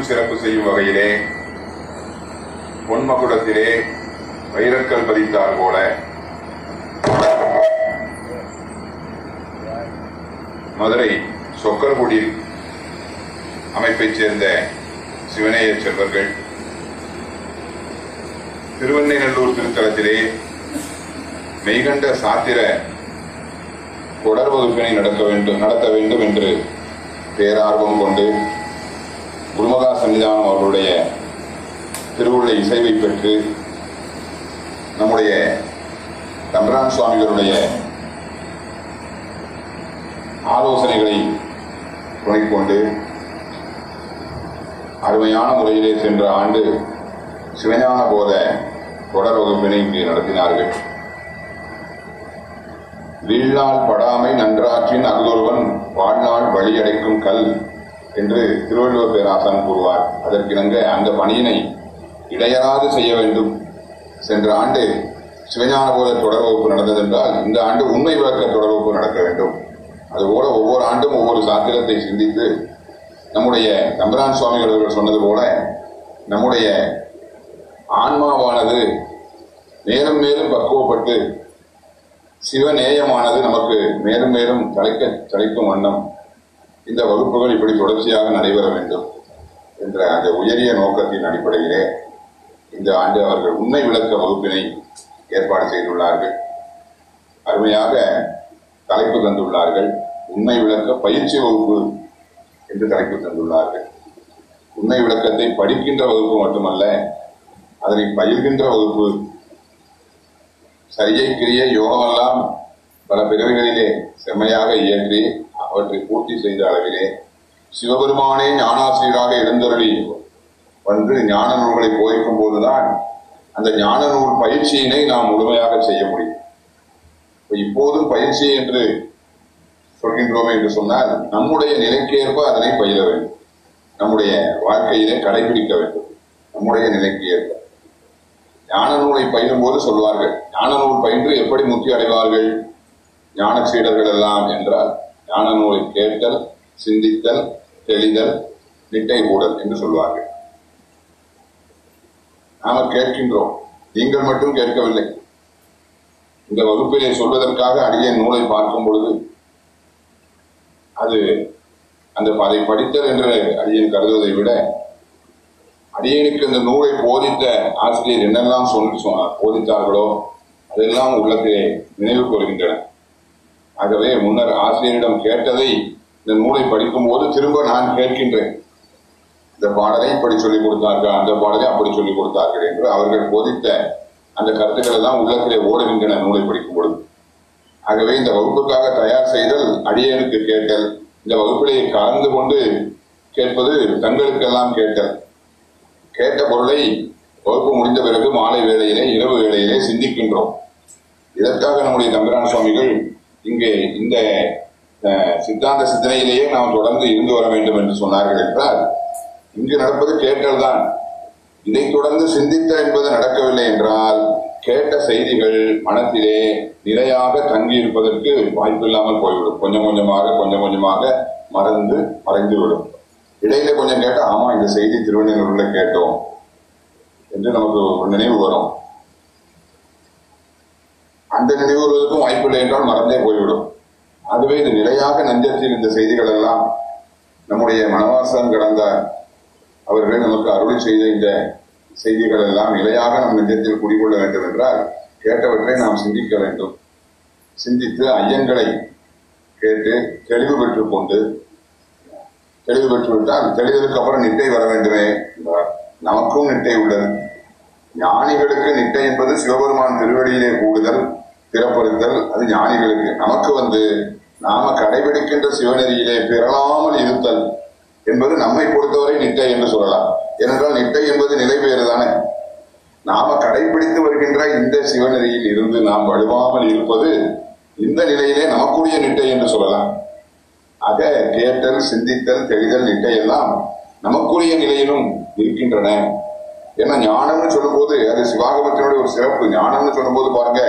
மேலும் சிறப்பு செய்யும் வகையிலே பொன்மகுடத்திலே வைரக்கல் பதித்தார் போல. மதுரை சொக்கர்குடியில் அமைப்பைச் சேர்ந்த சிவனேய செல்வர்கள் திருவெண்ணைநல்லூர் திருத்தலத்திலே மெய்கண்ட சாத்திர தொடர் வகுப்பினை நடக்க வேண்டும் நடத்த வேண்டும் என்று பேரார்வம் கொண்டு குருமகா சன்னிதானம் அவர்களுடைய திருவுள்ள இசைவை பெற்று நம்முடைய தம்பரான் சுவாமிகளுடைய ஆலோசனைகளை துணைக்கொண்டு அருமையான முறையிலே சென்ற ஆண்டு சிவஞான போத தொடர் வகுப்பினை இங்கே நடத்தினார்கள். வில்லால் படாமை நன்றாற்றின் அகுதொருவன் வாழ்நாள் வழியடைக்கும் கல் என்று திருவள்ளுவர் பேராசன் கூறுவார். அதற்கிணங்க அந்த பணியினை இடையராது செய்ய வேண்டும். சென்ற ஆண்டு சிவஞான போத தொடர் வகுப்பு நடந்ததென்றால் இந்த ஆண்டு உண்மை விளக்க தொடர் வகுப்பு நடக்க வேண்டும். அதுபோல ஒவ்வொரு ஆண்டும் ஒவ்வொரு சாத்திரத்தை சிந்தித்து நம்முடைய தம்பரான் சுவாமிகள் அவர்கள் சொன்னது போல நம்முடைய ஆன்மாவானது மேலும் மேலும் பக்குவப்பட்டு சிவநேயமானது நமக்கு மேலும் மேலும் தலைக்க தலைக்கும் வண்ணம். இந்த வகுப்புகள் இப்படி தொடர்ச்சியாக நடைபெற வேண்டும் என்ற அந்த உயரிய நோக்கத்தின் அடிப்படையிலே இந்த ஆண்டு அவர்கள் உண்மை விளக்க வகுப்பினை ஏற்பாடு செய்துள்ளார்கள். அருமையாக தலைப்பு தந்துள்ளார்கள். உண்மை விளக்க பயிற்சி வகுப்பு என்று தலைப்பு தந்துள்ளார்கள். உண்மை விளக்கத்தை படிக்கின்ற வகுப்பு மட்டுமல்ல அதனை பயிர்கின்ற வகுப்பு சரியை கிரிய யோகமெல்லாம் பல பிறவிகளிலே செம்மையாக இயற்றி அவற்றை பூர்த்தி செய்த அளவிலே சிவபெருமானே ஞானாசிரியராக எழுந்தருளி வந்து ஞான நூல்களை போதிக்கும் போதுதான் அந்த ஞான நூல் பயிற்சியினை நாம் முழுமையாக செய்ய முடியும். இப்போதும் பயிற்சி என்று சொல்கின்றோம் என்று சொன்னால் நம்முடைய நிலைக்கேற்ப அதனை பயில வேண்டும். நம்முடைய வாழ்க்கையிலே கடைபிடிக்க வேண்டும். நம்முடைய நிலைக்கு ஏற்ப ஞான நூலை பயிலும் போது சொல்வார்கள் ஞான நூல் பயின்று எப்படி முக்தி அடைவார்கள்? ஞான சீடர்கள் எல்லாம் என்றால் ஞான நூலை கேட்டல் சிந்தித்தல் தெளிதல் நிட்டை கூடல் என்று சொல்வார்கள். நாம கேட்கின்றோம். நீங்கள் மட்டும் கேட்கவில்லை. இந்த வகுப்பிலே சொல்வதற்காக அடியேன் நூலை பார்க்கும் பொழுது அது அந்த அதை படித்தல் என்று அடியன் கருதுவதை விட அடியனுக்கு இந்த நூலை போதித்த ஆசிரியர் என்னெல்லாம் சொல்லி போதித்தார்களோ அதெல்லாம் உள்ளத்திலே நினைவு கூறுகின்றன. ஆகவே முன்னர் ஆசிரியரிடம் கேட்டதை இந்த நூலை படிக்கும் போது திரும்ப நான் கேட்கின்றேன். இந்த பாடலை இப்படி சொல்லிக் கொடுத்தார்கள் அந்த பாடலை அப்படி சொல்லிக் கொடுத்தார்கள் என்று அவர்கள் போதித்த அந்த கருத்துக்கள் எல்லாம் உள்ளத்திலே ஓடுகின்றன நூலை படிக்கும் பொழுது. ஆகவே இந்த வகுப்புக்காக தயார் செய்தல் அடியேனுக்கு கேட்டல் இந்த வகுப்பிலே கலந்து கொண்டு கேட்பது தங்களுக்கெல்லாம் கேட்டல். கேட்ட பொருளை வகுப்பு முடிந்த பிறகு மாலை வேளையிலே இரவு வேளையிலே சிந்திக்கின்றோம். இதற்காக நம்முடைய தம்பிரான சுவாமிகள் இங்கே இந்த சித்தாந்த சிந்தனையிலேயே நாம் தொடர்ந்து இருந்து வர வேண்டும் என்று சொன்னார்கள் என்றால் இங்கு நடப்பது கேட்டல் தான் இதை தொடர்ந்து சிந்தித்த என்பது நடக்கவில்லை என்றால் கேட்ட செய்திகள் மனத்திலே நிலையாக தங்கி வாய்ப்பு வாய்ப்பில்லாமல் போய்விடும். கொஞ்சம் கொஞ்சமாக கொஞ்சம் கொஞ்சமாக மறந்து மறைந்துவிடும். இடையில கொஞ்சம் கேட்டால் ஆமா இந்த செய்தி திருவண்ணூரில் கேட்டோம் என்று நமக்கு ஒரு நினைவு வரும். அந்த நினைவு வாய்ப்பு வாய்ப்பில்லை என்றால் மறந்தே போய்விடும். அதுவே இது நிலையாக நஞ்சத்தில் இந்த செய்திகள் எல்லாம் நம்முடைய மனவாசம் கடந்த அவர்களே நமக்கு அருளி செய்த இந்த செய்திகள் எல்லாம் நிலையாக நம் நெஞ்சத்தில் குடிகொள்ள வேண்டும் என்றால் கேட்டவற்றை நாம் சிந்திக்க வேண்டும். சிந்தித்து ஐயங்களை கேட்டு தெளிவு பெற்றுக் கொண்டு தெளிவு பெற்று விட்டால் தெளிவதற்கு அப்புறம் நிட்டை வர வேண்டுமே என்றார் நமக்கும் நிட்டை உள்ளது. ஞானிகளுக்கு நிட்டை என்பது சிவபெருமான் திருவடியிலே கூடுதல் பிறப்பறுத்தல் அது ஞானிகளுக்கு. நமக்கு வந்து நாம கடைபிடிக்கின்ற சிவநெறியிலே பிறழாமல் இருத்தல் என்பது நம்மை பொறுத்தவரை நிட்டை என்று சொல்லலாம். ஏனென்றால் நிட்டை என்பது நிலை வேறு தானே. நாம கடைபிடித்து வருகின்ற இந்த சிவநெறியில் இருந்து நாம் வலுவாமல் இருப்பது இந்த நிலையிலே நமக்குரிய நிட்டை என்று சொல்லலாம். ஆக கேட்டல் சிந்தித்தல் தெளிதல் நிட்டை எல்லாம் நமக்குரிய நிலையிலும் இருக்கின்றன. ஏன்னா ஞானம்னு சொல்லும்போது அது சிவாகமத்தினுடைய ஒரு சிறப்பு. ஞானம்னு சொல்லும்போது பாருங்க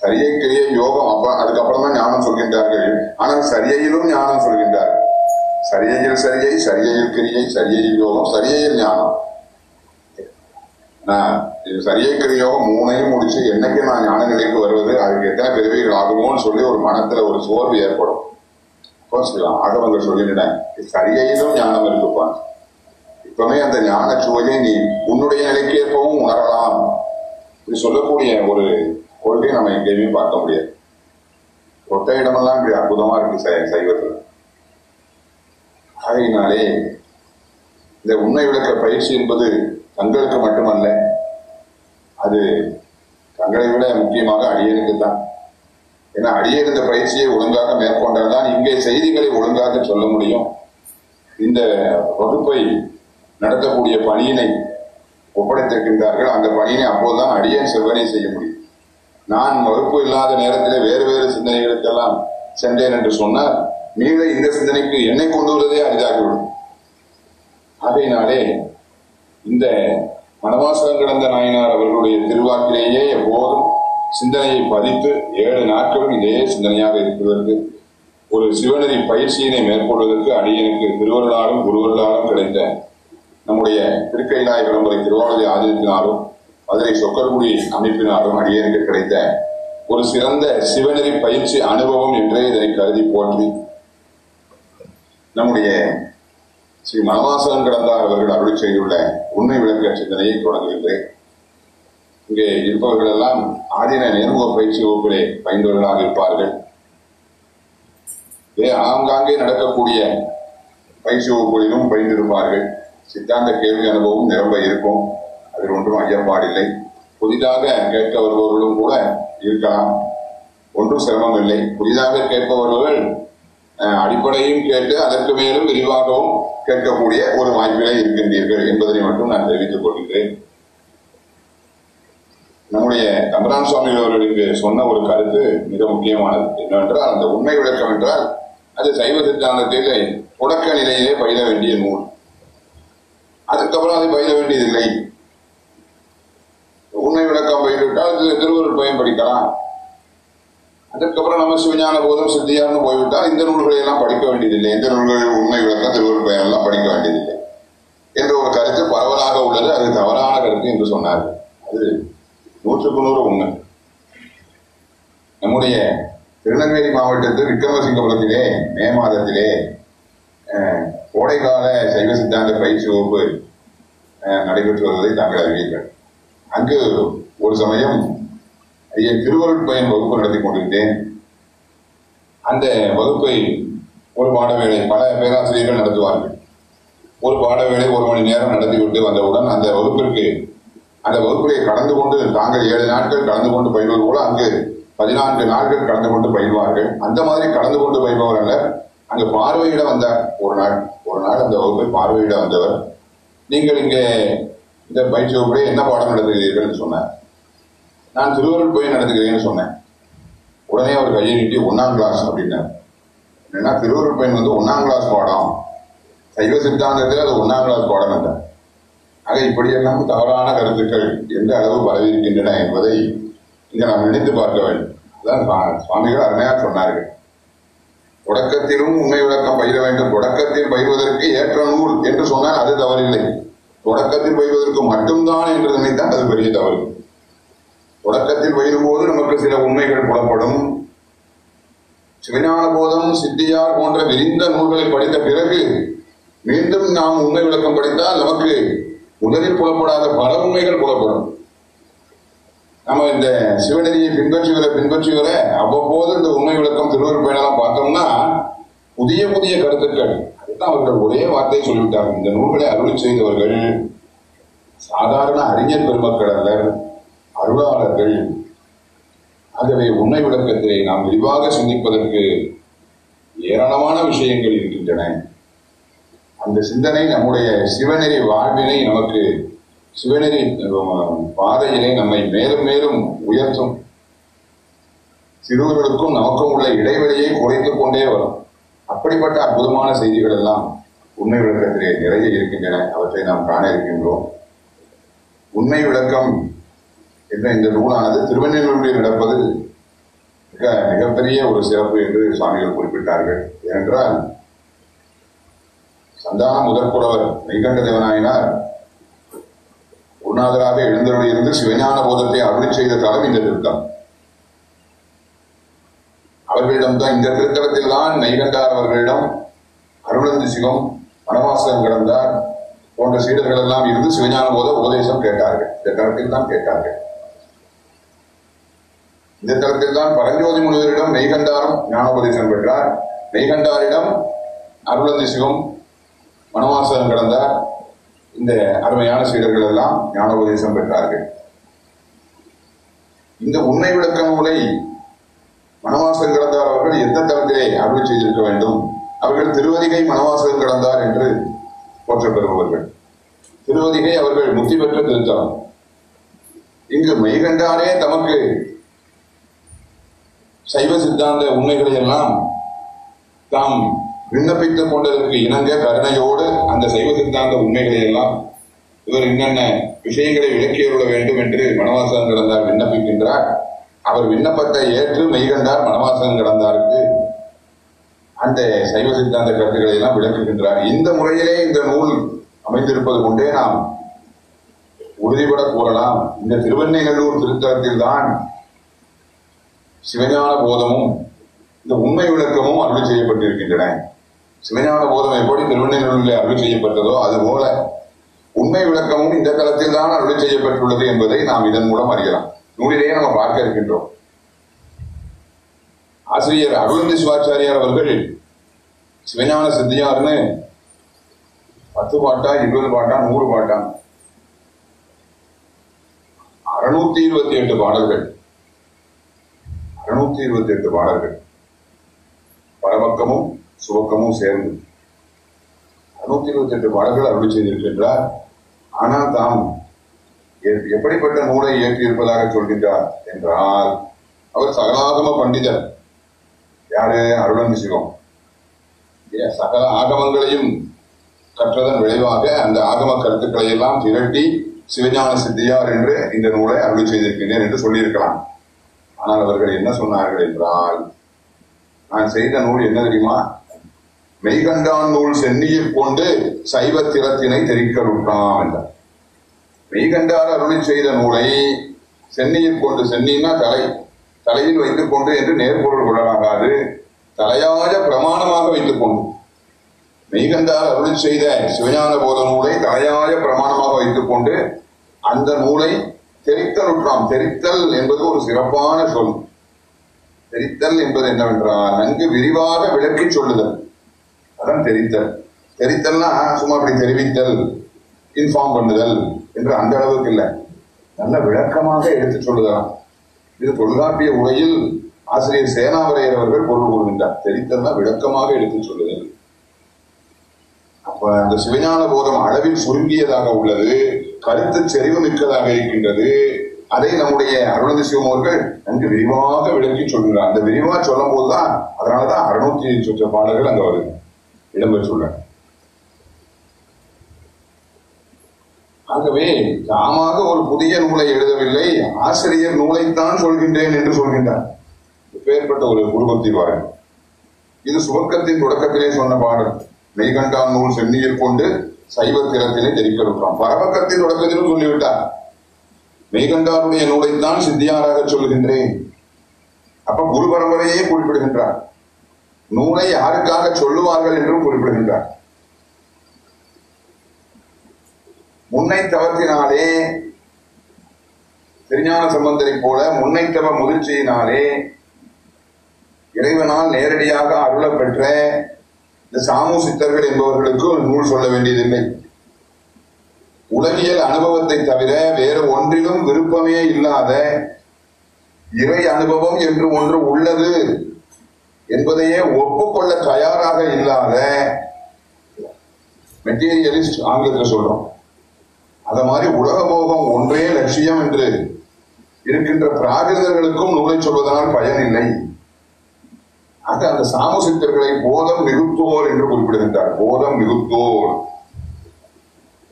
சரியை கிரியை யோகம் அப்ப அதுக்கப்புறம் தான் ஞானம் சொல்கின்றார்கள். ஆனால் சரியையிலும் ஞானம் சொல்கின்றார்கள். சரியையில் சரியை சரியையில் கிரியை சரியையில் யோகம் சரியையில் ஞானம். இது சரியை கிரியோகம் மூணையும் முடிச்சு என்னைக்கு நான் ஞான நிலைக்கு வருவது அதுக்கு எத்தனை பிறவிகள் ஆகுமோன்னு சொல்லி ஒரு மனத்துல ஒரு சோர்வு ஏற்படும். ஆகவங்க சொல்லிடுறேன் சரியையிலும் ஞானம் இருக்குப்பான். இப்பவே அந்த ஞான சுவையை நீ உன்னுடைய நிலைக்கேற்பவும் உணரலாம். இப்படி சொல்லக்கூடிய ஒரு கொள்கையை நம்ம எங்கேயுமே பார்க்க முடியாது. தொட்ட இடமெல்லாம் இப்படி அற்புதமா இருக்கு சை- சைவத்துல. ஆகையினாலே இந்த உண்மை விளக்க பயிற்சி என்பது தங்களுக்கு மட்டுமல்ல அது தங்களை விட முக்கியமாக அடியனுக்கு தான். ஏன்னா அடியன் இந்த பயிற்சியை ஒழுங்காக மேற்கொண்டால் தான் இங்கே செய்திகளை ஒழுங்காக சொல்ல முடியும். இந்த வகுப்பை நடத்தக்கூடிய பணியினை ஒப்படைத்திருக்கின்றார்கள். அந்த பணியினை அப்போதுதான் அடியன் செவ்வனை செய்ய முடியும். நான் வகுப்பு இல்லாத நேரத்திலே வேறு வேறு சிந்தனைகளுக்கெல்லாம் சென்றேன் என்று சொன்னால் மீத இந்த சிந்தனைக்கு என்னை கொண்டு வருவதே அரிதாகிவிடும். ஆகையினாலே இந்த மனவாசகம் கிடந்த நாயனார் அவர்களுடைய திருவாக்கிலேயே எப்போதும் சிந்தனையை பதித்து ஏழு நாட்களும் இதே சிந்தனையாக இருக்கிறதற்கு ஒரு சிவநெறி பயிற்சியினை மேற்கொள்வதற்கு அடியனுக்கு திருவருளாலும் குருவருளாலும் கிடைத்த நம்முடைய திருக்கைலாய விளம்பரை திருவாரூரை ஆதரித்தினாலும் மதுரை சொக்கர்குடி அமைப்பினாலும் அடியனுக்கு கிடைத்த ஒரு சிறந்த சிவநெறி பயிற்சி அனுபவம் என்றே இதனை கருதி போற்றி நம்முடைய ஸ்ரீ மனவாசகன் கடந்தார் அவர்கள் அருள் செய்துள்ள உண்மை விளக்க சிந்தனையை தொடங்குகின்றேன். இங்கே இருப்பவர்கள் எல்லாம் ஆதீன நேர்முக பயிற்சி வகுப்பிலே பயின்றவர்களாக இருப்பார்கள். இதே ஆங்காங்கே நடக்கக்கூடிய பயிற்சி வகுப்புகளிலும் பயின்றிருப்பார்கள். சித்தாந்த கேள்வி அனுபவம் நிரம்ப இருக்கும். அதில் ஒன்றும் ஐயப்பாடில்லை புதிதாக கேட்க வருபவர்களும் கூட இருக்கலாம். ஒன்றும் சிரமம் இல்லை. புதிதாக கேட்பவர்கள் அடிப்படையும் கேட்டு அதற்கு மேலும் விரிவாகவும் கேட்கக்கூடிய ஒரு வாய்ப்பிலே இருக்கின்றீர்கள் என்பதனை மட்டும் நான் தெரிவித்துக் கொள்கிறேன் நம்முடைய தம்பரான் சுவாமி அவர்களுக்கு சொன்ன ஒரு கருத்து மிக முக்கியமானது. என்னவென்றால் அந்த உண்மை விளக்கம் என்றால் அது சைவ சித்தாந்தத்திலே தொடக்க நிலையிலே பயில வேண்டிய நூல். அதுக்கப்புறம் அதை பயில வேண்டியதில்லை. உண்மை விளக்கம் பயில்விட்டால் அது திருவருள் பயன் படிக்கலாம் அதற்கப்புறம் நம்ம சிவஞான போதும் சித்தியார்னு போய்விட்டால் இந்த நூல்களை எல்லாம் படிக்க வேண்டியதில்லை. இந்த நூல்களில் உண்மை விளக்கம் திருவருள் பயன் எல்லாம் படிக்க வேண்டியதில்லை. என்ற ஒரு கருத்து பரவலாக உள்ளது. அது தவறான கருத்து என்று சொன்னார்கள் அது நூற்றுக்கு நூறு உண்மை. நம்முடைய திருநெல்வேலி மாவட்டத்தில் விக்ரமசிங்கபுரத்திலே மே மாதத்திலே கோடைக்கால சைவ சித்தாந்த பயிற்சி வகுப்பு நடைபெற்று வருவதை தாங்கள் அறிவீர்கள். அங்கு ஒரு சமயம் என் திருவருட்பயன் வகுப்பு நடத்தி கொண்டிருந்தேன். அந்த வகுப்பை ஒரு பாடவேளை பல பேராசிரியர்கள் நடத்துவார்கள். ஒரு பாடவேளை ஒரு மணி நேரம் நடத்திவிட்டு வந்தவுடன் அந்த வகுப்பிற்கு அந்த வகுப்பிலே கடந்து கொண்டு தாங்கள் ஏழு நாட்கள் கலந்து கொண்டு பயில்வது போல அங்கு பதினான்கு நாட்கள் கலந்து கொண்டு பயில்வார்கள். அந்த மாதிரி கலந்து கொண்டு பயில்பவர் அல்ல அங்க பார்வையிட வந்தார் ஒரு நாள் ஒரு நாள் அந்த வகுப்பை பார்வையிட வந்தவர் நீங்கள் இங்கே இந்த பயிற்சி வகுப்பிலே என்ன பாடம் நடத்துகிறீர்கள் சொன்னார். நான் திருவருள் போய் நடத்துகிறேன்னு சொன்னேன். உடனே அவர் கையை நீட்டி ஒன்னாம் கிளாஸ் அப்படின்னார். என்னன்னா திருவருள் பயன் வந்து ஒன்னாம் கிளாஸ் பாடம். சைவ சித்தாந்தத்தில் அது ஒன்னாம் கிளாஸ் பாடம் என்றார் ஆக இப்படியெல்லாம் தவறான கருத்துக்கள் எந்த அளவு பரவியிருக்கின்றன என்பதை இங்கே நாம் நினைத்து பார்க்க வேண்டும். அதான் சுவாமிகள் அருமையாக சொன்னார்கள். தொடக்கத்திலும் உண்மை விளக்கம் பயிர வேண்டும். தொடக்கத்தில் பயிர்வதற்கு ஏற்ற நூல் என்று சொன்னால் அது தவறில்லை. தொடக்கத்தில் பயிர்வதற்கு மட்டும்தான் என்று நினைத்தால் அது பெரிய தவறு. தொடக்கத்தில் பயிரும் போது நமக்கு சில உண்மைகள் புலப்படும். சிவஞான போதம் சித்தியார் போன்ற விரிந்த நூல்களை படித்த பிறகு மீண்டும் நாம் உண்மை விளக்கம் படித்தால் நமக்கு முதலில் புலப்படாத பல உண்மைகள் புலப்படும். நம்ம இந்த சிவநெறியை பின்பற்றி வர பின்பற்றி வர அவ்வப்போது இந்த உண்மை விளக்கம் திருவருள் பயணம் பார்த்தோம்னா புதிய புதிய கருத்துக்கள். அதுதான் அவர்கள் ஒரே வார்த்தையை சொல்லிவிட்டார் இந்த நூல்களை அருள் செய்தவர்கள் சாதாரண அறிஞர் பெருமக்கள் அல்லர் அருளாளர்கள். ஆகவே உண்மை விளக்கத்தை நாம் விரிவாக சிந்திப்பதற்கு ஏராளமான விஷயங்கள் இருக்கின்றன. அந்த சிந்தனை நம்முடைய சிவநெறி வாழ்வினை நமக்கு சிவனரின் பாதையிலே பாதையினை நம்மை மேலும் மேலும் உயர்த்தும். சிறுவர்களுக்கும் நமக்கும் உள்ள இடைவெளியை குறைத்துக் கொண்டே வரும். அப்படிப்பட்ட அற்புதமான செய்திகள் எல்லாம் உண்மை விளக்கத்திலே நிறைய இருக்கின்றன. அவற்றை நாம் காண இருக்கின்றோம். உண்மை விளக்கம் என்ற இந்த நூலானது திருவண்ணூரில் நடப்பது மிக மிகப்பெரிய ஒரு சிறப்பு என்று சுவாமிகள் குறிப்பிட்டார்கள். ஏனென்றால் சந்தான முதற்குறவர் மெய்கண்ட தேவனாயினார் குருநாதராக எழுந்தருளி இருந்து சிவஞான போதத்தை அருளி செய்த தலம் இந்த திருத்தம் அவர்களிடம்தான் இந்த திருத்தலத்தில் தான் நெய்கண்டார் அவர்களிடம் அருளந்தி சிவம் வனவாசகம் கிடந்தார் போன்ற சீடர்கள் எல்லாம் இருந்து சிவஞான போத உபதேசம் கேட்டார்கள். இந்த தளத்தில் தான் கேட்டார்கள். இந்த தளத்தில் தான் பரஞ்சோதி முனிவரிடம் நெய்கண்டாரம் ஞானோபதேசம் பெற்றார். நெய்கண்டாரிடம் அருளந்தி சிவம் வனவாசகம் கிடந்தார். இந்த அருமையான சீடர்கள் எல்லாம் ஞானோபதேசம் பெற்றார்கள். இந்த உண்மை விளக்க நூலை மனவாசகம் கடந்தார் அவர்கள் எந்த தளத்திலே அருள் செய்திருக்க வேண்டும்? அவர்கள் திருவதிகை மனவாசகம் கடந்தார் என்று போற்ற பெறுபவர்கள் திருவதிகை அவர்கள் முக்தி பெற்ற திருத்தலம். இங்கு மெய்கண்டாரே தமக்கு சைவ சித்தாந்த உண்மைகளை எல்லாம் தாம் விண்ணப்பித்துக் கொண்டதற்கு இணங்க கருணையோடு அந்த சைவ சித்தாந்த உண்மைகளை எல்லாம் இவர் என்னென்ன விஷயங்களை விளக்கியருள வேண்டும் என்று மனவாசகம் கிடந்தார் விண்ணப்பிக்கின்றார். அவர் விண்ணப்பத்தை ஏற்று மெய்கண்டார் மனவாசகம் கிடந்தாருக்கு. அந்த சைவ சித்தாந்த கருத்துக்களை எல்லாம் விளக்குகின்றார். இந்த முறையிலே இந்த நூல் அமைந்திருப்பது கொண்டே நாம் உறுதிபட கூறலாம். இந்த திருவெண்ணைநல்லூர் திருத்தலத்தில் தான் சிவஞான போதமும் இந்த உண்மை விளக்கமும் அருள் செய்யப்பட்டிருக்கின்றன. சிவஞான போதம் எப்படி திருவெண்ணைநல்லூரில் அருள் செய்யப்பட்டதோ அதுபோல உண்மை விளக்கமும் இந்த தளத்தில் தான் அருள் செய்யப்பட்டுள்ளது என்பதை நாம் இதன் மூலம் அறியலாம். நூலிலேயே நம்ம பார்க்க இருக்கின்றோம். ஆசிரியர் அருள்ந்தி சிவாச்சாரியார் அவர்கள் சிவஞான சித்தியார்னு பத்து பாட்டா இருபது பாட்டா நூறு பாட்டா. அறுநூத்தி இருபத்தி எட்டு பாடல்கள். அறுநூத்தி இருபத்தி எட்டு பாடல்கள். பரபக்கமும் சுபக்கமும் சேர்ந்து அறுநூத்தி இருபத்தி எட்டு பாடல்கள் அருள் செய்திருக்கின்றார். ஆனால் தாம் எப்படிப்பட்ட நூலை இயற்றி இருப்பதாக சொல்கின்றார் என்றால் அவர் சகலாகம பண்டிதர். யாரு? அருளன் சிவம். சகல ஆகமங்களையும் கற்றதன் விளைவாக அந்த ஆகம கருத்துக்களை எல்லாம் திரட்டி சிவஞான சித்தியார் என்று இந்த நூலை அருள் செய்திருக்கின்றேன் என்று சொல்லியிருக்கலாம். ஆனால் அவர்கள் என்ன சொன்னார்கள் என்றால் நான் செய்த நூல் என்ன தெரியுமா? மெய்கண்டான் நூல் சென்னியில் கொண்டு சைவ திறத்தினை தெரிக்கலுற்றான் என்றார் மெய்கண்டார் அருளி செய்த நூலை சென்னியில் கொண்டு சென்னின்னா தலை. தலையில் வைத்துக் கொண்டு என்று நேர்பொருள் கொள்ளலாகாது. தலையாய பிரமாணமாக வைத்துக் கொண்டு. மெய்கண்டார் அருளி செய்த சிவஞான போத நூலை தலையாய பிரமாணமாக வைத்துக் கொண்டு அந்த நூலை தெரித்தலுற்றாம் தெரித்தல் என்பது ஒரு சிறப்பான சொல். தெரித்தல் என்பது என்னவென்றால் நன்கு விரிவாக விளக்கி சொல்லுதல். அதான் தெரித்தல். தெரித்தல்னா சும்மா அப்படி தெரிவித்தல் இன்ஃபார்ம் பண்ணுதல் என்று அந்த அளவுக்கு இல்லை. நல்ல விளக்கமாக எடுத்து சொல்லுதலாம். இது தொல்காப்பிய உரையில் ஆசிரியர் சேனாவரையர் அவர்கள் பொருள் கூறுகின்றார். தெரித்தல்னா விளக்கமாக எடுத்து சொல்லுதல். அப்ப அந்த சிவஞான போதம் அளவில் சுருங்கியதாக உள்ளது கருத்து செறிவு மிக்கதாக இருக்கின்றது. அதை நம்முடைய அருணதி சிவம் அவர்கள் நன்கு விரிவாக விளக்கி சொல்கிறார் அந்த விரிவா சொல்லும் போதுதான் அதனாலதான் அறுநூத்தி சொச்ச பாடல்கள் அங்க வருது. இடம்பெற்றுள்ளன. ஆகவே தாமாக ஒரு புதிய நூலை எழுதவில்லை ஆசிரியர் நூலைத்தான் சொல்கின்றேன் என்று சொல்கின்றார். பேர்பட்ட ஒரு குருபக்தி பாடல் இது சுவர்க்கத்தின் தொடக்கத்திலே சொன்ன பாடல். மெய்கண்டான் நூல் சென்னியில் கொண்டு சைவ திறத்தினை தெரிவிக்கலாம் பரவக்கத்தின் தொடக்கத்திலும் சொல்லிவிட்டார். மெய்கண்டாருடைய நூலைத்தான் சித்தியாராக சொல்கின்றேன். அப்ப குரு பரம்பரையே குறிப்பிடுகின்றார். நூலை யாருக்காக சொல்லுவார்கள் என்றும் குறிப்பிடுகின்றார். முன்னை தவத்தினாலே திருஞான சம்பந்தரை போல முன்னைத்தவ முதிர்ச்சியினாலே இறைவனால் நேரடியாக அருளப் பெற்ற இந்த சாமு சித்தர்கள் என்பவர்களுக்கு நூல் சொல்ல வேண்டியதில்லை. உலகியல் அனுபவத்தை தவிர வேறு ஒன்றிலும் விருப்பமே இல்லாத இறை அனுபவம் என்று ஒன்று உள்ளது. என்பதையே ஒப்புக்கொள்ள தயாராக இல்லாத மெட்டீரியலிஸ்ட் ஆங்கிலத்தில் சொல்றோம். அத மாதிரி உலக போகம் ஒன்றே லட்சியம் என்று இருக்கின்ற பிராகிருதர்களுக்கும் நூலை சொல்வதனால் பயன் இல்லை. ஆக அந்த சாமசித்தர்களை போதம் மிகுத்தோர் என்று குறிப்பிடுகின்றார். போதம் மிகுத்தோர்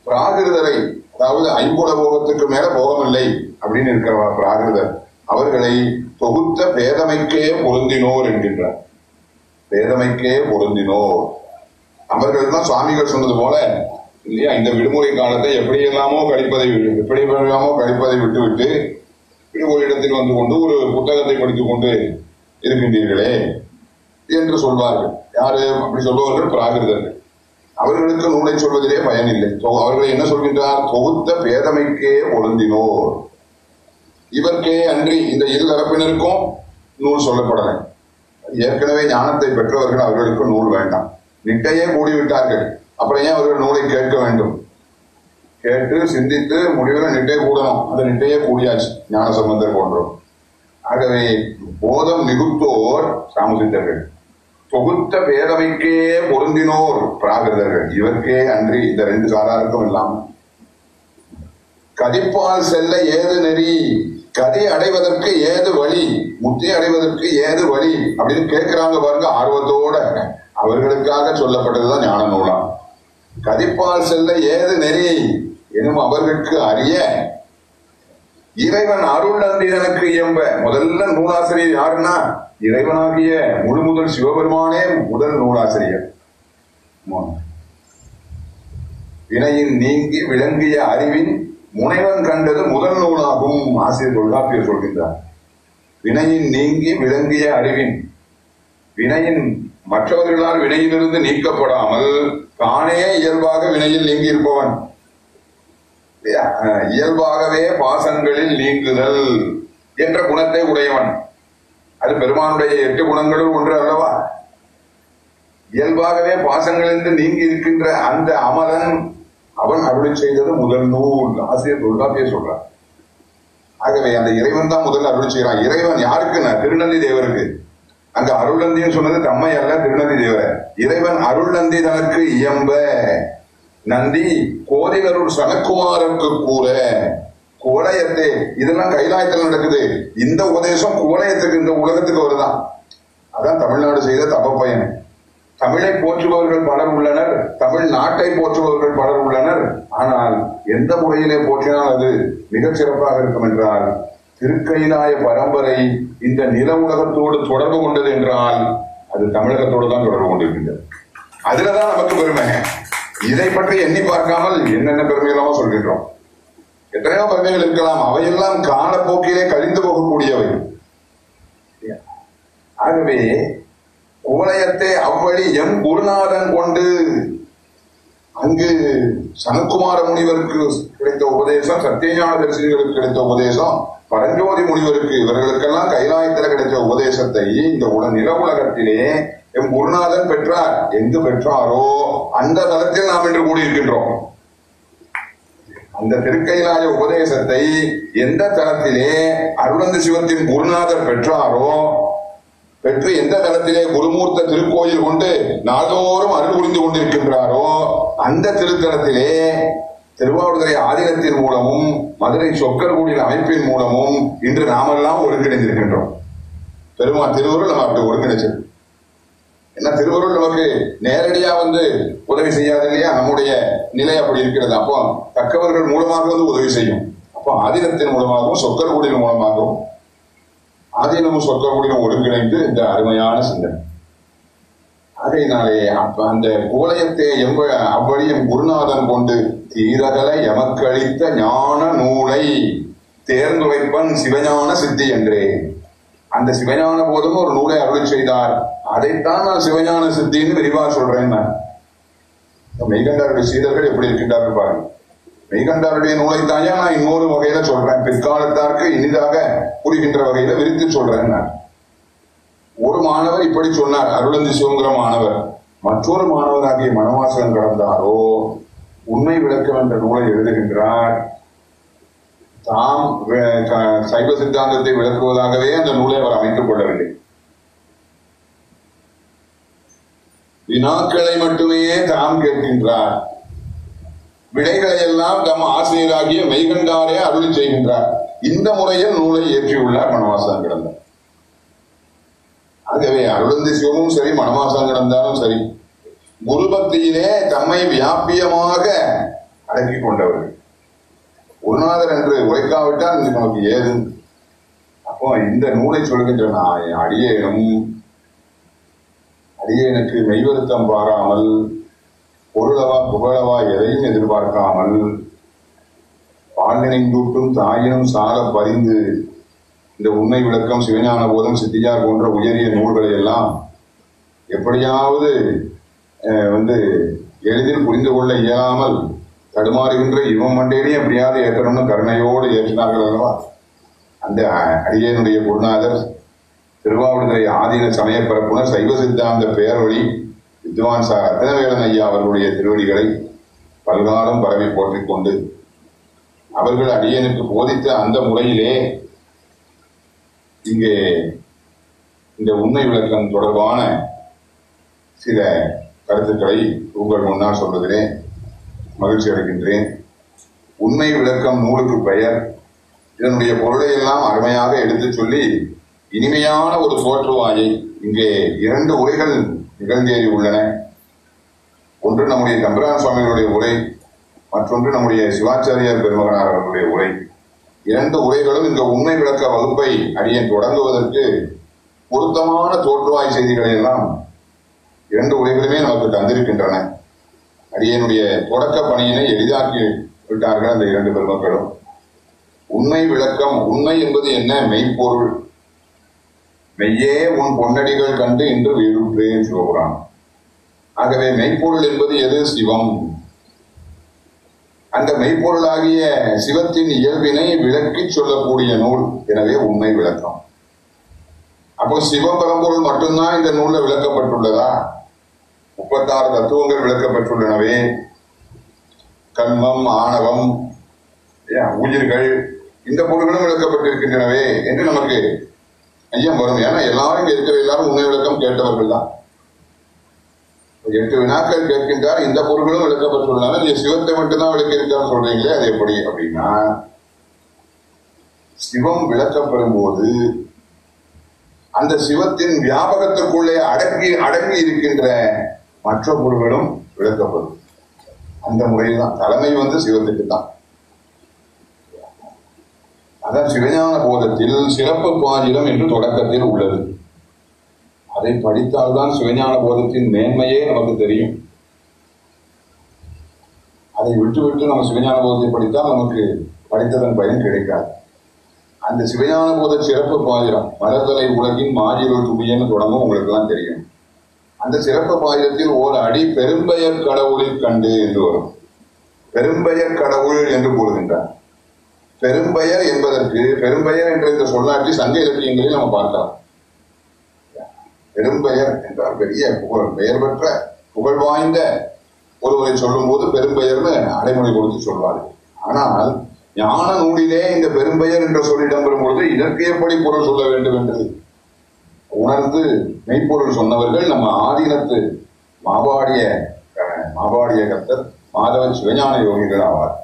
பிராகிருதரை அதாவது ஐம்புல போகத்துக்கு மேல போகம் இல்லை அப்படின்னு இருக்கிற பிராகிருதர். அவர்களை தொகுத்த பேதமைக்கே பொருந்தினோர் என்கின்றார். பேதமைக்கே பொருந்தினோர். அவர்கள் தான் சுவாமிகள் சொன்னது போல இல்லையா இந்த விடுமுறை காலத்தை எப்படி எல்லாமோ கழிப்பதை எப்படி எல்லாமோ கழிப்பதை விட்டுவிட்டு இப்படி ஒரு இடத்தில் வந்து கொண்டு ஒரு புத்தகத்தை படித்துக் கொண்டு இருக்கின்றீர்களே என்று சொல்வார்கள். யாரு? அப்படி சொல்பவர்கள் பிராகிருதர்கள். அவர்களுக்கு நூலை சொல்வதிலே பயனில்லை தொ- அவர்களை என்ன சொல்கின்றார்? தொகுத்த பேதமைக்கே பொருந்தினோர். இவர்க்கே அன்றி இந்த இரு தரப்பினருக்கும் நூல் சொல்லப்படலை. ஏற்கனவே ஞானத்தை பெற்றவர்கள் அவர்களுக்கு நூல் வேண்டாம். நிட்டையே கூடிவிட்டார்கள் அப்புறம் ஏன் அவர்கள் நூலை கேட்க வேண்டும்? கேட்டு சிந்தித்து முடிவில் நிட்டை கூடணும். அந்த நிட்டையே கூடியாச்சு. ஞான சம்பந்தர் போன்றோம் ஆகவே போதம் மிகுத்தோர் சாமசித்தர்கள். தொகுத்த பேரவைக்கே பொருந்தினோர் பிராகிருதர்கள். இவர்க்கே அன்றி இந்த ரெண்டு சாராருக்கும் இல்லாமல். கதிப்பால் செல்ல ஏது நெறி? கதி அடைவதற்கு ஏது வழி? முத்தி அடைவதற்கு ஏது வழி? அப்படின்னு கேட்கிறாங்க பாருங்க ஆர்வத்தோட. அவர்களுக்காக சொல்லப்பட்டதுதான் ஞான நூலாம் கதிப்பால் செல்ல ஏது நெறி? எனும் அவர்களுக்கு அறிய. இறைவன் அருள் நந்திதனுக்கு இயம்ப. முதல்ல நூலாசிரியர் யாருன்னா? இறைவனாகிய முழு முதல் சிவபெருமானே முதல் நூலாசிரியர். வினையின் நீங்கி விளங்கிய அறிவின் முனைவன் கண்டது முதல் நூலாகும் ஆசிரியர் தொல்காப்பியர் சொல்கின்றார். வினையின் நீங்கி விளங்கிய அறிவின் வினையின் மற்றவர்களால் வினையிலிருந்து நீக்கப்படாமல் தானே இயல்பாக வினையில் நீங்கி இருப்பவன் இயல்பாகவே பாசங்களில் நீங்குதல் என்ற குணத்தை உடையவன். அது பெருமானுடைய எட்டு குணங்களும் ஒன்று அல்லவா? இயல்பாகவே பாசங்களிலிருந்து நீங்கி இருக்கின்ற அந்த அமலன் அவன் அருளை செய்தது முதல் நூல். ஆசிரியர் தொல்காப்பிய சொல்றார். ஆகவே அந்த இறைவன் தான் முதல்ல அருள் செய்கிறான். இறைவன் யாருக்குன்னா திருநந்தி தேவருக்கு. அங்க அருள்நந்தின்னு சொன்னது தம்மை அல்ல திருநந்தி தேவர். இறைவன் அருள்நந்தி தனக்கு இயம்ப. நந்தி கோதிலருள் சனக்குமாரருக்கு கூற. குவளையத்தே இதெல்லாம் கைலாயத்தில் நடக்குது. இந்த உபதேசம் கோலயத்துக்கு இந்த உலகத்துக்கு வருதான் அதான் தமிழ்நாடு செய்த தபப்பயன் தமிழை போற்றுபவர்கள் பலர் உள்ளனர் தமிழ் நாட்டை போற்றுபவர்கள் பலர் உள்ளனர். ஆனால் எந்த முறையிலே போற்றினால் அது மிகச் சிறப்பாக இருக்கும் என்றால் திருக்கைலாய பரம்பரை இந்த நில உலகத்தோடு தொடர்பு கொண்டது என்றால் அது தமிழகத்தோடு தான் தொடர்பு கொண்டிருக்கின்றது. அதுலதான் நமக்கு பெருமை. இதை பற்றி எண்ணி பார்க்காமல் என்னென்ன பெருமைகளாமோ சொல்கின்றோம். எத்தனையோ பெருமைகள் இருக்கலாம். அவையெல்லாம் காலப்போக்கிலே கழிந்து போகக்கூடியவை. ஆகவே கோலயத்தை அவ்வழி எம் குருநாதன் கொண்டு அங்கு சனுக்குமார முனிவருக்கு கிடைத்த உபதேசம் சத்தியஞான தரிசனிகளுக்கு கிடைத்த உபதேசம் பரஞ்சோதி முனிவருக்கு இவர்களுக்கெல்லாம் கைலாயத்தில் கிடைத்த உபதேசத்தை இந்த உல நில உலகத்திலே எம் குருநாதன் பெற்றார். எங்கு பெற்றாரோ அந்த தளத்தில் நாம் இன்று கூடியிருக்கின்றோம். அந்த திருக்கைலாய உபதேசத்தை எந்த தளத்திலே அருளந்த சிவத்தின் குருநாதர் பெற்றாரோ பெற்று எந்த தளத்திலே குருமூர்த்த திருக்கோயில் கொண்டு நாள்தோறும் அருள் புரிந்து கொண்டிருக்கின்றாரோ அந்த திருத்தலத்திலே திருவாவூர்துறை ஆதீனத்தின் மூலமும் மதுரை சொக்கர்கூடியின் அமைப்பின் மூலமும் இன்று நாமெல்லாம் ஒருங்கிணைந்திருக்கின்றோம். பெருமா திருவருள் நம்ம அப்படி ஒருங்கிணைச்சது. என்ன திருவருள் நமக்கு நேரடியா வந்து உதவி செய்யாது இல்லையா நம்முடைய நிலை அப்படி இருக்கிறது. அப்போ தக்கவர்கள் மூலமாக வந்து உதவி செய்யும். அப்போ ஆதீனத்தின் மூலமாகவும் சொக்கர்கூடியின் மூலமாகவும் ஆதீனமும் சொற்கூடியும் ஒருங்கிணைந்து இந்த அருமையான சிந்தனை. ஆகையினாலே அப்ப அந்த கோலயத்தை எம்ப அவ்வழியும் குருநாதன் கொண்டு தீரகல எமக்களித்த ஞான நூலை தேர்ந்துரைப்பன் சிவஞான சித்தி என்றே. அந்த சிவஞான போதும் ஒரு நூலை அருள் செய்தார். அதைத்தான் நான் சிவஞான சித்தின்னு விரிவா சொல்றேன் நான். மெய்கண்டாருடைய சீடர்கள் எப்படி இருக்கின்றார்கள் பாருங்க. மெய்கண்டாருடைய நூலை தாயா நான் இன்னொரு வகையில சொல்றேன். பிற்காலத்தாருக்கு இனிதாக புரிகின்ற வகையில விரித்து சொல்றேன் நான். ஒரு மாணவர் இப்படி சொன்னார் அருளந்தி சிவங்கிற மாணவர். மற்றொரு மாணவராகிய மனவாசகம் கடந்தாரோ உண்மை விளக்கம் என்ற நூலை எழுதுகின்றார். தாம் சைவ சித்தாந்தத்தை விளக்குவதாகவே அந்த நூலை அவர் அமைத்துக் கொள்ளவில்லை. வினாக்களை மட்டுமே தாம் கேட்கின்றார். விடைகளை எல்லாம் தம் ஆசிரியராகிய வைகண்டாரே அருளி செய்கின்றார். இந்த முறையில் நூலை இயற்றியுள்ளார் மனவாசகம் கிடந்தார். ஆகவே அருளந்தி சிவமும் சரி மனவாசகம் கிடந்தாலும் சரி குருபக்தியிலே தம்மை வியாபியமாக அடக்கி கொண்டவர்கள். குருநாதர் என்று உரைக்காவிட்டால் இது நமக்கு ஏது? அப்போ இந்த நூலை சொல்கின்ற நான் அடியேனும் அடியேனுக்கு மெய்வருத்தம் பாராமல் பொருளவா புகழவா எதையும் எதிர்பார்க்காமல் பாலினைந்தூட்டும் தாயினும் சால பறிந்து இந்த உண்மை விளக்கம் சிவஞான போதம் சித்தியார் போன்ற உயரிய நூல்களை எல்லாம் எப்படியாவது வந்து எளிதில் புரிந்து கொள்ள இயலாமல் தடுமாறுகின்ற இவன் மண்டேனே எப்படியாவது ஏற்றணும்னு கருணையோடு ஏற்றினார்கள் அல்லவா? அந்த அடியனுடைய குருநாதர் திருவாவூர்துறை ஆதீன சமய பரப்புனர் சைவ சித்தாந்த பேரொழி வித்வான் சார் ரத்னவேலன் ஐயா அவர்களுடைய திருவடிகளை பல்காலம் பரவி போற்றிக் கொண்டு அவர்கள் அடியனுக்கு போதித்த அந்த முறையிலே இங்கே இந்த உண்மை விளக்கம் தொடர்பான சில கருத்துக்களை உங்கள் முன்னால் சொல்வதிலே மகிழ்ச்சி அடைகின்றேன். உண்மை விளக்கம் நூலுக்கு பெயர். இதனுடைய பொருளை எல்லாம் அருமையாக எடுத்துச் சொல்லி இனிமையான ஒரு தோற்றுவாயை இங்கே இரண்டு உரைகள் நிகழ்ந்தேறி உள்ளன. ஒன்று நம்முடைய தம்பிரான் சுவாமிகளுடைய உரை மற்றொன்று நம்முடைய சிவாச்சாரியார் பெருமகனார் அவர்களுடைய உரை. இரண்டு உரைகளும் இந்த உண்மை விளக்க வகுப்பை அடியன் தொடங்குவதற்கு பொருத்தமான தோற்றுவாய் செய்திகளை எல்லாம் இரண்டு உரைகளுமே நமக்கு தந்திருக்கின்றன. அடியனுடைய தொடக்க பணியினை எளிதாக்கி விட்டார்கள் அந்த இரண்டு பெருமக்களும். உண்மை விளக்கம் உண்மை என்பது என்ன? மெய்ப்பொருள். மெய்யே உன் பொன்னடிகள் கண்டு இன்று வீடுற்றேன் சிவபுரான் ஆகவே மெய்ப்பொருள் என்பது எது? சிவம். அந்த மெய்ப்பொருளாகிய சிவத்தின் இயல்பினை விளக்கி சொல்லக்கூடிய நூல். எனவே உண்மை விளக்கம். அப்போ சிவபரம்பொருள் மட்டும்தான் இந்த நூலில் விளக்கப்பட்டுள்ளதா? முப்பத்தாறு தத்துவங்கள் விளக்கப்பட்டுள்ளனவே. கண்மம் ஆணவம் உயிர்கள் இந்த பொருள்களும் விளக்கப்பட்டிருக்கின்றனவே. என்று நமக்கு ஐயம் வரும் ஏன்னா எல்லாரும் இங்க இருக்கிற எல்லாரும் உண்மை விளக்கம் கேட்டவர்கள் தான் எட்டு வினாக்கள் கேட்கின்றார் இந்த பொருள்களும் விளக்கப்பட்டுள்ளன நீ சிவத்தை மட்டும்தான் விளக்கியிருக்கான்னு சொல்றீங்களே அது எப்படி அப்படின்னா சிவம் விளக்கப்படும் போது அந்த சிவத்தின் வியாபகத்துக்குள்ளே அடங்கி அடங்கி இருக்கின்ற மற்ற பொருள்களும் விளக்கப்படும். அந்த முறையில் தான் தலைமை வந்து சிவத்துக்கு தான் அதான் சிவஞான போதத்தில் சிறப்பு பாதிரம் என்று தொடக்கத்தில் உள்ளது. அதை படித்தால்தான் சிவஞான போதத்தின் மேன்மையே நமக்கு தெரியும். அதை விட்டு விட்டு நம்ம சிவஞான போதத்தை படித்தால் நமக்கு படித்ததன் பயன் கிடைக்காது. அந்த சிவஞான போத சிறப்பு பாயிரம் மரத்தலை உலகின் மாஜிரோல் துணியன்னு தொடங்கும் உங்களுக்கு எல்லாம் தெரியும். அந்த சிறப்பு பாயிரத்தில் ஓர் அடி பெரும்பெயர் கடவுளில் கண்டு என்று வரும். பெரும்பெயர் கடவுள் என்று கூறுகின்றார் பெரும்பெயர் என்பதற்கு பெரும்பெயர் என்ற இந்த சொல்லாட்சி சங்க இலக்கியங்களில் நம்ம பார்க்கலாம் பெரும்பெயர் என்றால் பெரிய புகழ் பெயர் பெற்ற புகழ் வாய்ந்த ஒருவரை சொல்லும்போது பெரும்பெயர்னு அடைமொழி கொடுத்து சொல்வார்கள் ஆனால் ஞான நூலிலே இந்த பெரும்பெயர் என்ற சொல் இடம்பெறும் பொழுது இதற்கு எப்படி பொருள் சொல்ல வேண்டும் என்று உணர்ந்து மெய்ப்பொருள் சொன்னவர்கள் நம்ம ஆதீனத்து மாபாடிய மாபாடிய கர்த்தர் மாதவன் சிவஞான யோகிகள் ஆவார்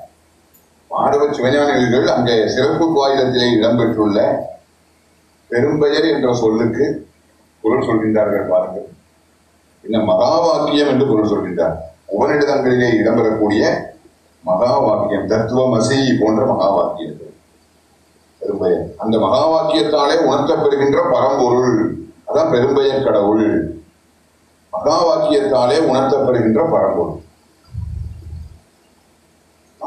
மாணவ சிவஞானிகள் அங்கே சிறப்பு வாயிலத்திலே இடம்பெற்றுள்ள பெரும்பெயர் என்ற சொல்லுக்கு பொருள் சொல்கின்றார்கள் பாருங்கள். இந்த மகா வாக்கியம் என்று பொருள் சொல்கின்றார். உபநிடதங்களிலே இடம்பெறக்கூடிய மகா வாக்கியம் தத்துவமசி போன்ற மகா வாக்கியங்கள் பெரும்பெயர். அந்த மகா வாக்கியத்தாலே உணர்த்தப்பெறுகின்ற பரம்பொருள். அதான் பெரும்பெயர் கடவுள். மகா வாக்கியத்தாலே உணர்த்தப்படுகின்ற பரம்பொருள்.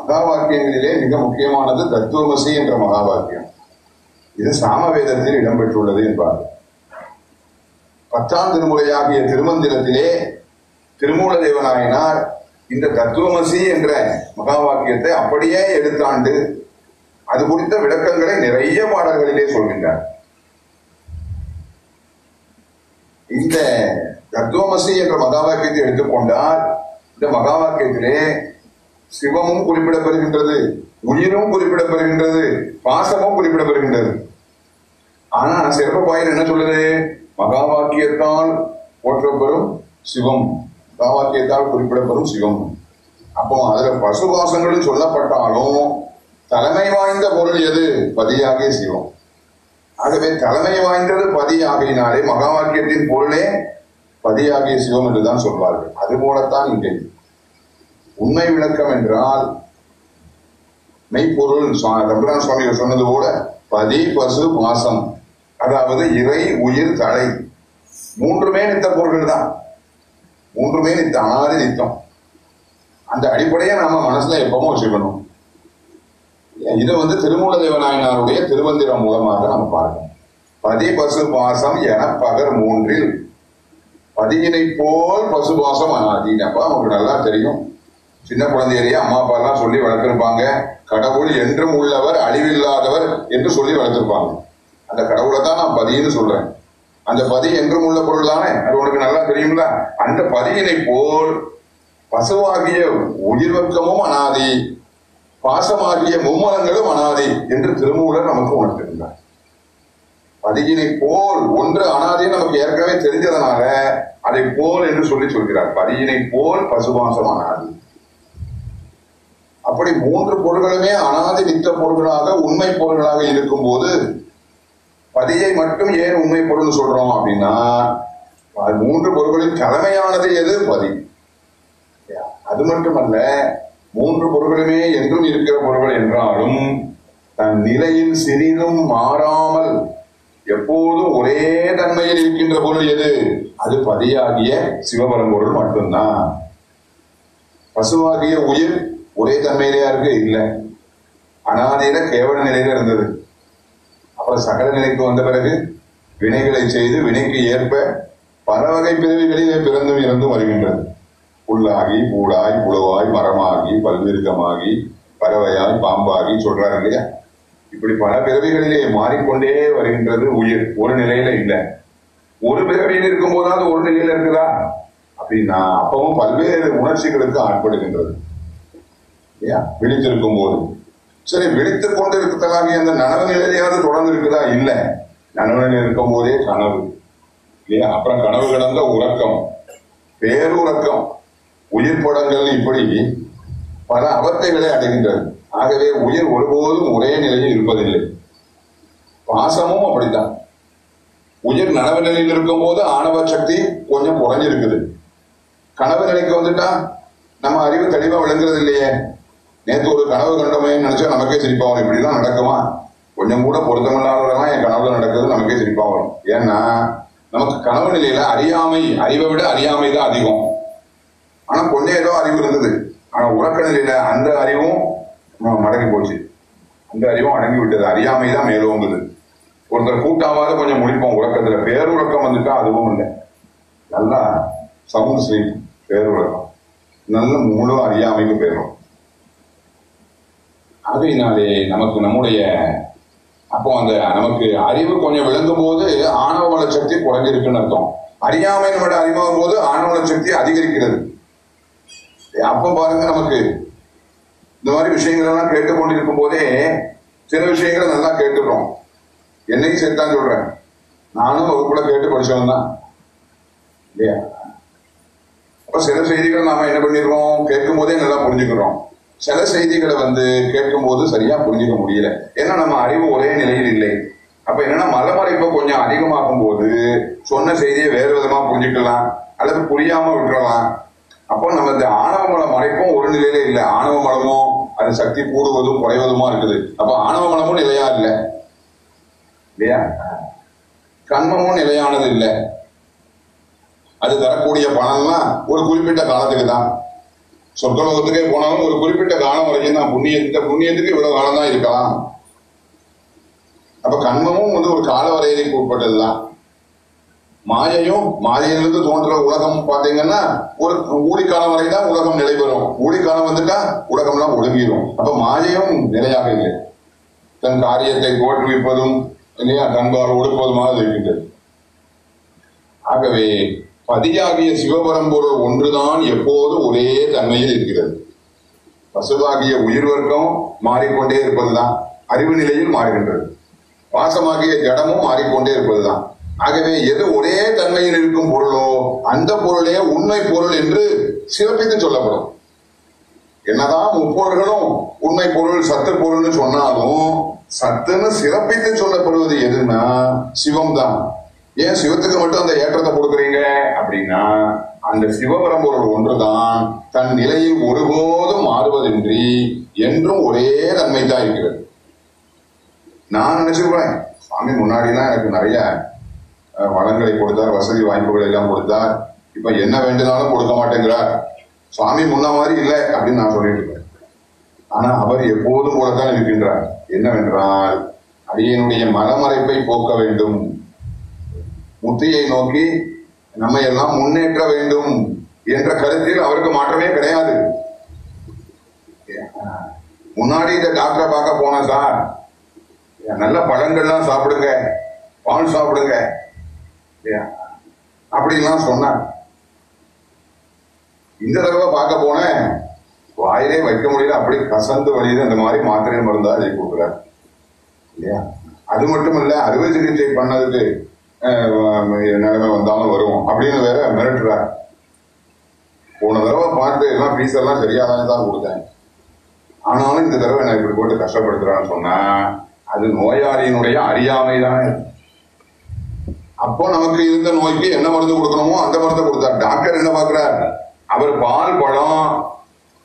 மகா வாக்கியங்களிலே மிக முக்கியமானது தத்துவமசி என்ற மகா வாக்கியம் இது சாமவேதத்தில் இடம்பெற்றுள்ளது என்பார் பத்தாம் திருமுறையாகிய திருமந்திரத்திலே திருமூல தேவனாயினார் இந்த தத்துவமசி என்ற மகா வாக்கியத்தை அப்படியே எடுத்தாண்டு அது குறித்த விளக்கங்களை நிறைய பாடல்களிலே சொல்கின்றார். இந்த தத்துவமசி என்ற மகா வாக்கியத்தை எடுத்துக்கொண்டால் இந்த மகா வாக்கியத்திலே சிவமும் குறிப்பிடப்படுகின்றது உயிரும் குறிப்பிடப்படுகின்றது பாசமும் குறிப்பிடப்படுகின்றது. ஆனா சிறப்பு பாயில் என்ன சொல்லுது? மகா வாக்கியத்தால் போற்றப்பெறும் சிவம். மகா வாக்கியத்தால் குறிப்பிடப்பெறும் சிவம். அப்போ அதுல பசுபாசங்களும் சொல்லப்பட்டாலும் தலைமை வாய்ந்த பொருள் எது? பதியாகிய சிவம். ஆகவே தலைமை வாய்ந்தது பதியாகினாலே மகா வாக்கியத்தின் பொருளே பதியாகிய சிவம் என்றுதான் சொல்வார்கள். அதுபோலத்தான் இங்கே. உண்மை விளக்கம் என்றால் மெய்ப்பொருள் சுவா- ரகுராம் சுவாமிகள் சொன்னது கூட பதி பசு பாசம் அதாவது இறை உயிர் தலை. மூன்றுமே நித்த பொருள்கள் தான். மூன்றுமே நித்த ஆதி நித்தம். அந்த அடிப்படையை நாம மனசுல எப்பவும் வச்சுக்கணும் இதை வந்து திருமூல தேவநாயனாருடைய திருவந்திரம் மூலமாக நம்ம பார்க்கணும். பதி பசு பாசம் என பகர் மூன்றில். பதியினை போல் பசு பாசம் அனாதினப்ப நமக்கு நல்லா தெரியும். சின்ன குழந்தையிலேயே அம்மா அப்பா எல்லாம் சொல்லி வளர்த்திருப்பாங்க. கடவுள் என்றும் உள்ளவர் அழிவில்லாதவர் என்று சொல்லி வளர்த்திருப்பாங்க. அந்த கடவுளை தான் நான் பதின்னு சொல்றேன். அந்த பதி என்றும் உள்ள பொருள் தானே? அது உனக்கு நல்லா தெரியும்ல? அந்த பதியினை போல் பசுவாகிய உயிர்வக்கமும் அனாதி பாசமாகிய மும்மலங்களும் அனாதி என்று திருமூலர் நமக்கு உணர்த்திருந்தார். பதியினை போல் ஒன்று அனாதி நமக்கு ஏற்கனவே தெரிஞ்சதனால அதை போல் என்று சொல்லி சொல்கிறார். பதியினை போல் பசுபாசம் அனாதி. அப்படி மூன்று பொருள்களுமே அனாதி நித்த பொருள்களாக உண்மை பொருள்களாக இருக்கும்போது பதியை மட்டும் ஏன் உண்மை பொருள் சொல்றோம் அப்படின்னா அது மூன்று பொருள்களின் கடமையானது எது? பதி. அது மட்டுமல்ல மூன்று பொருள்களுமே என்றும் இருக்கிற பொருள்கள் என்றாலும் தன் நிலையில் சிறிதும் மாறாமல் எப்போதும் ஒரே தன்மையில் இருக்கின்ற பொருள் எது? அது பதியாகிய சிவபரம்பொருள் மட்டும்தான். பசுவாகிய உயிர் ஒரே தன்மையிலேயா இருக்கு? இல்லை. அனாதையில கேவல நிலையில இருந்தது. அப்புறம் சகல நிலைக்கு வந்த பிறகு வினைகளை செய்து வினைக்கு ஏற்ப பல வகை பிறவிகளிலே பிறந்தும் இறந்தும் வருகின்றது. புல்லாகி பூடாய் புழுவாய் மரமாகி பல்விருகமாகி பறவையாய் பாம்பாகி சொல்றாரு இல்லையா? இப்படி பல பிறவிகளிலே மாறிக்கொண்டே வருகின்றது உயிர். ஒரு நிலையில இல்லை. ஒரு பிறவியில் இருக்கும் போதாவது ஒரு நிலையில இருக்குதா? அப்படின்னா அப்பவும் பல்வேறு உணர்ச்சிகளுக்கு ஆட்படுகின்றது. இல்லையா? விழித்திருக்கும் போது சரி விழித்துக் கொண்டு இருக்கத்தலாகிய அந்த நனவு நிலையாவது தொடர்ந்து இருக்குதா இல்ல. நனவு நிலையில் இருக்கும் போதே கனவு. இல்லையா? அப்புறம் கனவு கடந்த உறக்கம். பேருறக்கம். உயிர் படங்கள் இப்படி பல அவத்தைகளை அடைகின்றது. ஆகவே உயிர் ஒருபோதும் ஒரே நிலையில் இருப்பதில்லை. பாசமும் அப்படித்தான். உயிர் நனவு நிலையில் இருக்கும் போது ஆணவ சக்தி கொஞ்சம் குறைஞ்சிருக்குது. கனவு நிலைக்கு வந்துட்டா நம்ம அறிவு தெளிவா விளங்குறது இல்லையே. நேற்று ஒரு கனவு கண்டோமே நினைச்சா நமக்கே சிரிப்பா வரும். இப்படிலாம் நடக்குமா? கொஞ்சம் கூட பொருத்தமில்லாதவரெல்லாம் என் கனவுல நடக்கிறது நமக்கே சிரிப்பா வரும். ஏன்னா நமக்கு கனவு நிலையில அறியாமை அறிவை விட அறியாமை தான் அதிகம். ஆனா கொஞ்சம் ஏதோ அறிவு இருந்தது. ஆனா உறக்க நிலையில அந்த அறிவும் மடங்கி போச்சு. அந்த அறிவும் அடங்கி விட்டது. அறியாமை தான் மேலோங்குது ஒருத்தர் கூட்டாவது கொஞ்சம் முடிப்போம். உறக்கத்துல பேருறக்கம் வந்துட்டா அதுவும் இல்லை. நல்லா சவுண்ட் ஸ்லீப் பேருறக்கம். நல்ல முழு அறியாமைக்கு பேரும் ஆகையினாலே நமக்கு நம்முடைய அப்போ அந்த நமக்கு அறிவு கொஞ்சம் விளங்கும் போது ஆணவ வளர்ச்சி குறைஞ்சிருக்குன்னு அர்த்தம். அறியாமை நம்மளோட அறிமுகம் போது ஆணவ வளர்ச்சி சக்தி அதிகரிக்கிறது. அப்போ பாருங்க நமக்கு. இந்த மாதிரி விஷயங்கள் எல்லாம் கேட்டுக்கொண்டிருக்கும் போதே சில விஷயங்களை நல்லா கேட்டுக்கிறோம். என்னையும் சேர்த்தான் சொல்றேன். நானும் வகுப்புல கேட்டு படிச்சவன் தான். இல்லையா? அப்ப சில செய்திகள் நாம என்ன பண்ணிடுறோம்? கேட்கும் போதே நல்லா புரிஞ்சுக்கிறோம். சில செய்திகளை வந்து கேட்கும் போது சரியா புரிஞ்சுக்க முடியல. ஏன்னா நம்ம அறிவு ஒரே நிலையில் இல்லை. அப்ப என்னன்னா மலமறைப்பை கொஞ்சம் அதிகமாகும் போது சொன்ன செய்தியை வேறு விதமா புரிஞ்சுக்கலாம் அல்லது புரியாம விட்டுறலாம். அப்போ நம்ம இந்த ஆணவ மல மறைப்பும் ஒரு நிலையில இல்லை. ஆணவ மலமும் அது சக்தி கூடுவதும் குறைவதுமா இருக்குது. அப்ப ஆணவ மலமும் நிலையா இல்லை. இல்லையா? கண்மமும் நிலையானது இல்லை. அது தரக்கூடிய பணம்லாம் ஒரு குறிப்பிட்ட காலத்துக்கு தான். சொர்க்கலோகத்துக்கே போனாலும் ஒரு குறிப்பிட்ட காலம் வரைக்கும் தான் புண்ணிய இந்த புண்ணியத்துக்கு இவ்வளவு காலம் தான் இருக்கலாம். அப்ப கண்மமும் வந்து ஒரு கால வரையறைக்கு உட்பட்டதுதான் மாயையும் மாயையிலிருந்து தோன்ற உலகம் பாத்தீங்கன்னா ஒரு ஊழிக்காலம் வரை தான் உலகம் நிலைபெறும் ஊழிக்காலம் வந்துட்டா உலகம்லாம் ஒழுங்கிடும் அப்ப மாயையும் நிலையாக இல்லை. தன் காரியத்தை தோற்றுவிப்பதும் இல்லையா கண்பால் ஒடுப்பதுமாக இருக்கின்றது. ஆகவே பதியாகிய சிவபரம்பொருள் ஒன்றுதான் எப்போதும் ஒரே தன்மையில் இருக்கிறது. பசுவாகிய உயிர் வர்க்கம் மாறிக்கொண்டே இருப்பதுதான். அறிவு நிலையில் மாறுகின்றது. பாசமாகிய ஜடமும் மாறிக்கொண்டே இருப்பதுதான். ஆகவே எது ஒரே தன்மையில் இருக்கும் பொருளோ அந்த பொருளே உண்மை பொருள் என்று சிறப்பித்து சொல்லப்படும். என்னதான் முப்பொருள்களும் உண்மை பொருள் சத்து பொருள்னு சொன்னாலும் சத்துன்னு சிறப்பித்து சொல்லப்படுவது எதுன்னா சிவம் தான் ஏன் சிவத்துக்கு மட்டும் அந்த ஏற்றத்தை கொடுக்குறீங்க? அப்படின்னா அந்த சிவபரம்பொருள் ஒன்றுதான் தன் நிலையில் ஒருபோதும் மாறுவதின்றி என்றும் ஒரே தன்மை தான் இருக்கிறது. நான் நினைச்சிருப்பேன். சாமி முன்னாடிலாம் எனக்கு நிறைய வளங்களை கொடுத்தார் வசதி வாய்ப்புகளை எல்லாம் கொடுத்தார். இப்ப என்ன வேண்டுனாலும் கொடுக்க மாட்டேங்கிறார். சுவாமி முன்ன மாதிரி இல்லை அப்படின்னு நான் சொல்லிட்டு இருக்கேன். ஆனா அவர் எப்போதும் போலத்தான் இருக்கின்றார். என்னவென்றால் அடியனுடைய மனமறைப்பை போக்க வேண்டும். முத்தியை நோக்கி நம்ம எல்லாம் முன்னேற்ற வேண்டும் என்ற கருத்தில் அவருக்கு மாற்றமே கிடையாது. முன்னாடி இந்த டாக்டரை பார்க்க போனேன் சார். நல்ல பழங்கள்லாம் சாப்பிடுங்க. பால் சாப்பிடுங்க. அப்படின்லாம் சொன்னார். இந்த தடவை பார்க்க போனேன். வாயிலே வைக்க முடியல. அப்படி கசந்து வழியுது அந்த மாதிரி மாத்திரை மருந்தா எழுதி கொடுக்குறார். இல்லையா? அது மட்டும் இல்ல அறுவை சிகிச்சை பண்ணதுக்கு அஹ், வந்தாலும் வரும் அப்படின்னு வேற மிரட்டுறார் போன தடவை பார்த்து எல்லாம் ஃபீஸ் எல்லாம் சரியாக தான் கொடுத்தேன். ஆனாலும் இந்த தடவை நான் இப்படி போட்டு கஷ்டப்படுத்துறான்னு சொன்னா அது நோயாளியினுடைய அறியாமை தானே அப்போ நமக்கு இருந்த நோய்க்கு என்ன மருந்து கொடுக்கணுமோ அந்த மருந்தை கொடுத்தார் டாக்டர் என்ன பார்க்கிறார்? அவர் பால் பழம்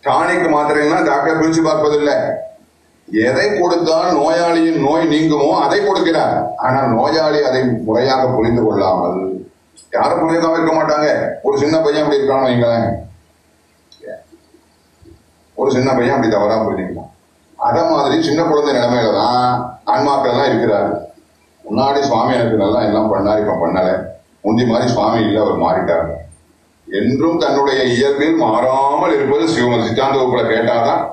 டானிக் மாத்திரைன்னா டாக்டர் பிரிச்சு பார்ப்பதில்லை. எதை கொடுத்தால் நோயாளியின் நோய் நீங்குமோ அதை கொடுக்கிறார். ஆனால் நோயாளி அதை முறையாக புரிந்து கொள்ளாமல் யாரும் புரியாம இருக்க மாட்டாங்க. ஒரு சின்ன பையன் அப்படி இருக்கான்னு வைங்களேன். ஒரு சின்ன பையன் அப்படி தவறா புரிஞ்சுக்கலாம் அத மாதிரி சின்ன குழந்தை நிலைமையில தான் ஆன்மாக்கள் தான் இருக்கிறாரு. முன்னாடி சுவாமி எனக்கு நல்லா எல்லாம் பண்ணார் இப்ப பண்ணல. முந்தி மாதிரி சுவாமி இல்ல அவர் மாறிட்டார். என்றும் தன்னுடைய இயல்பில் மாறாமல் இருப்பது சிவ சித்தாந்த வகுப்புல கேட்டாதான்.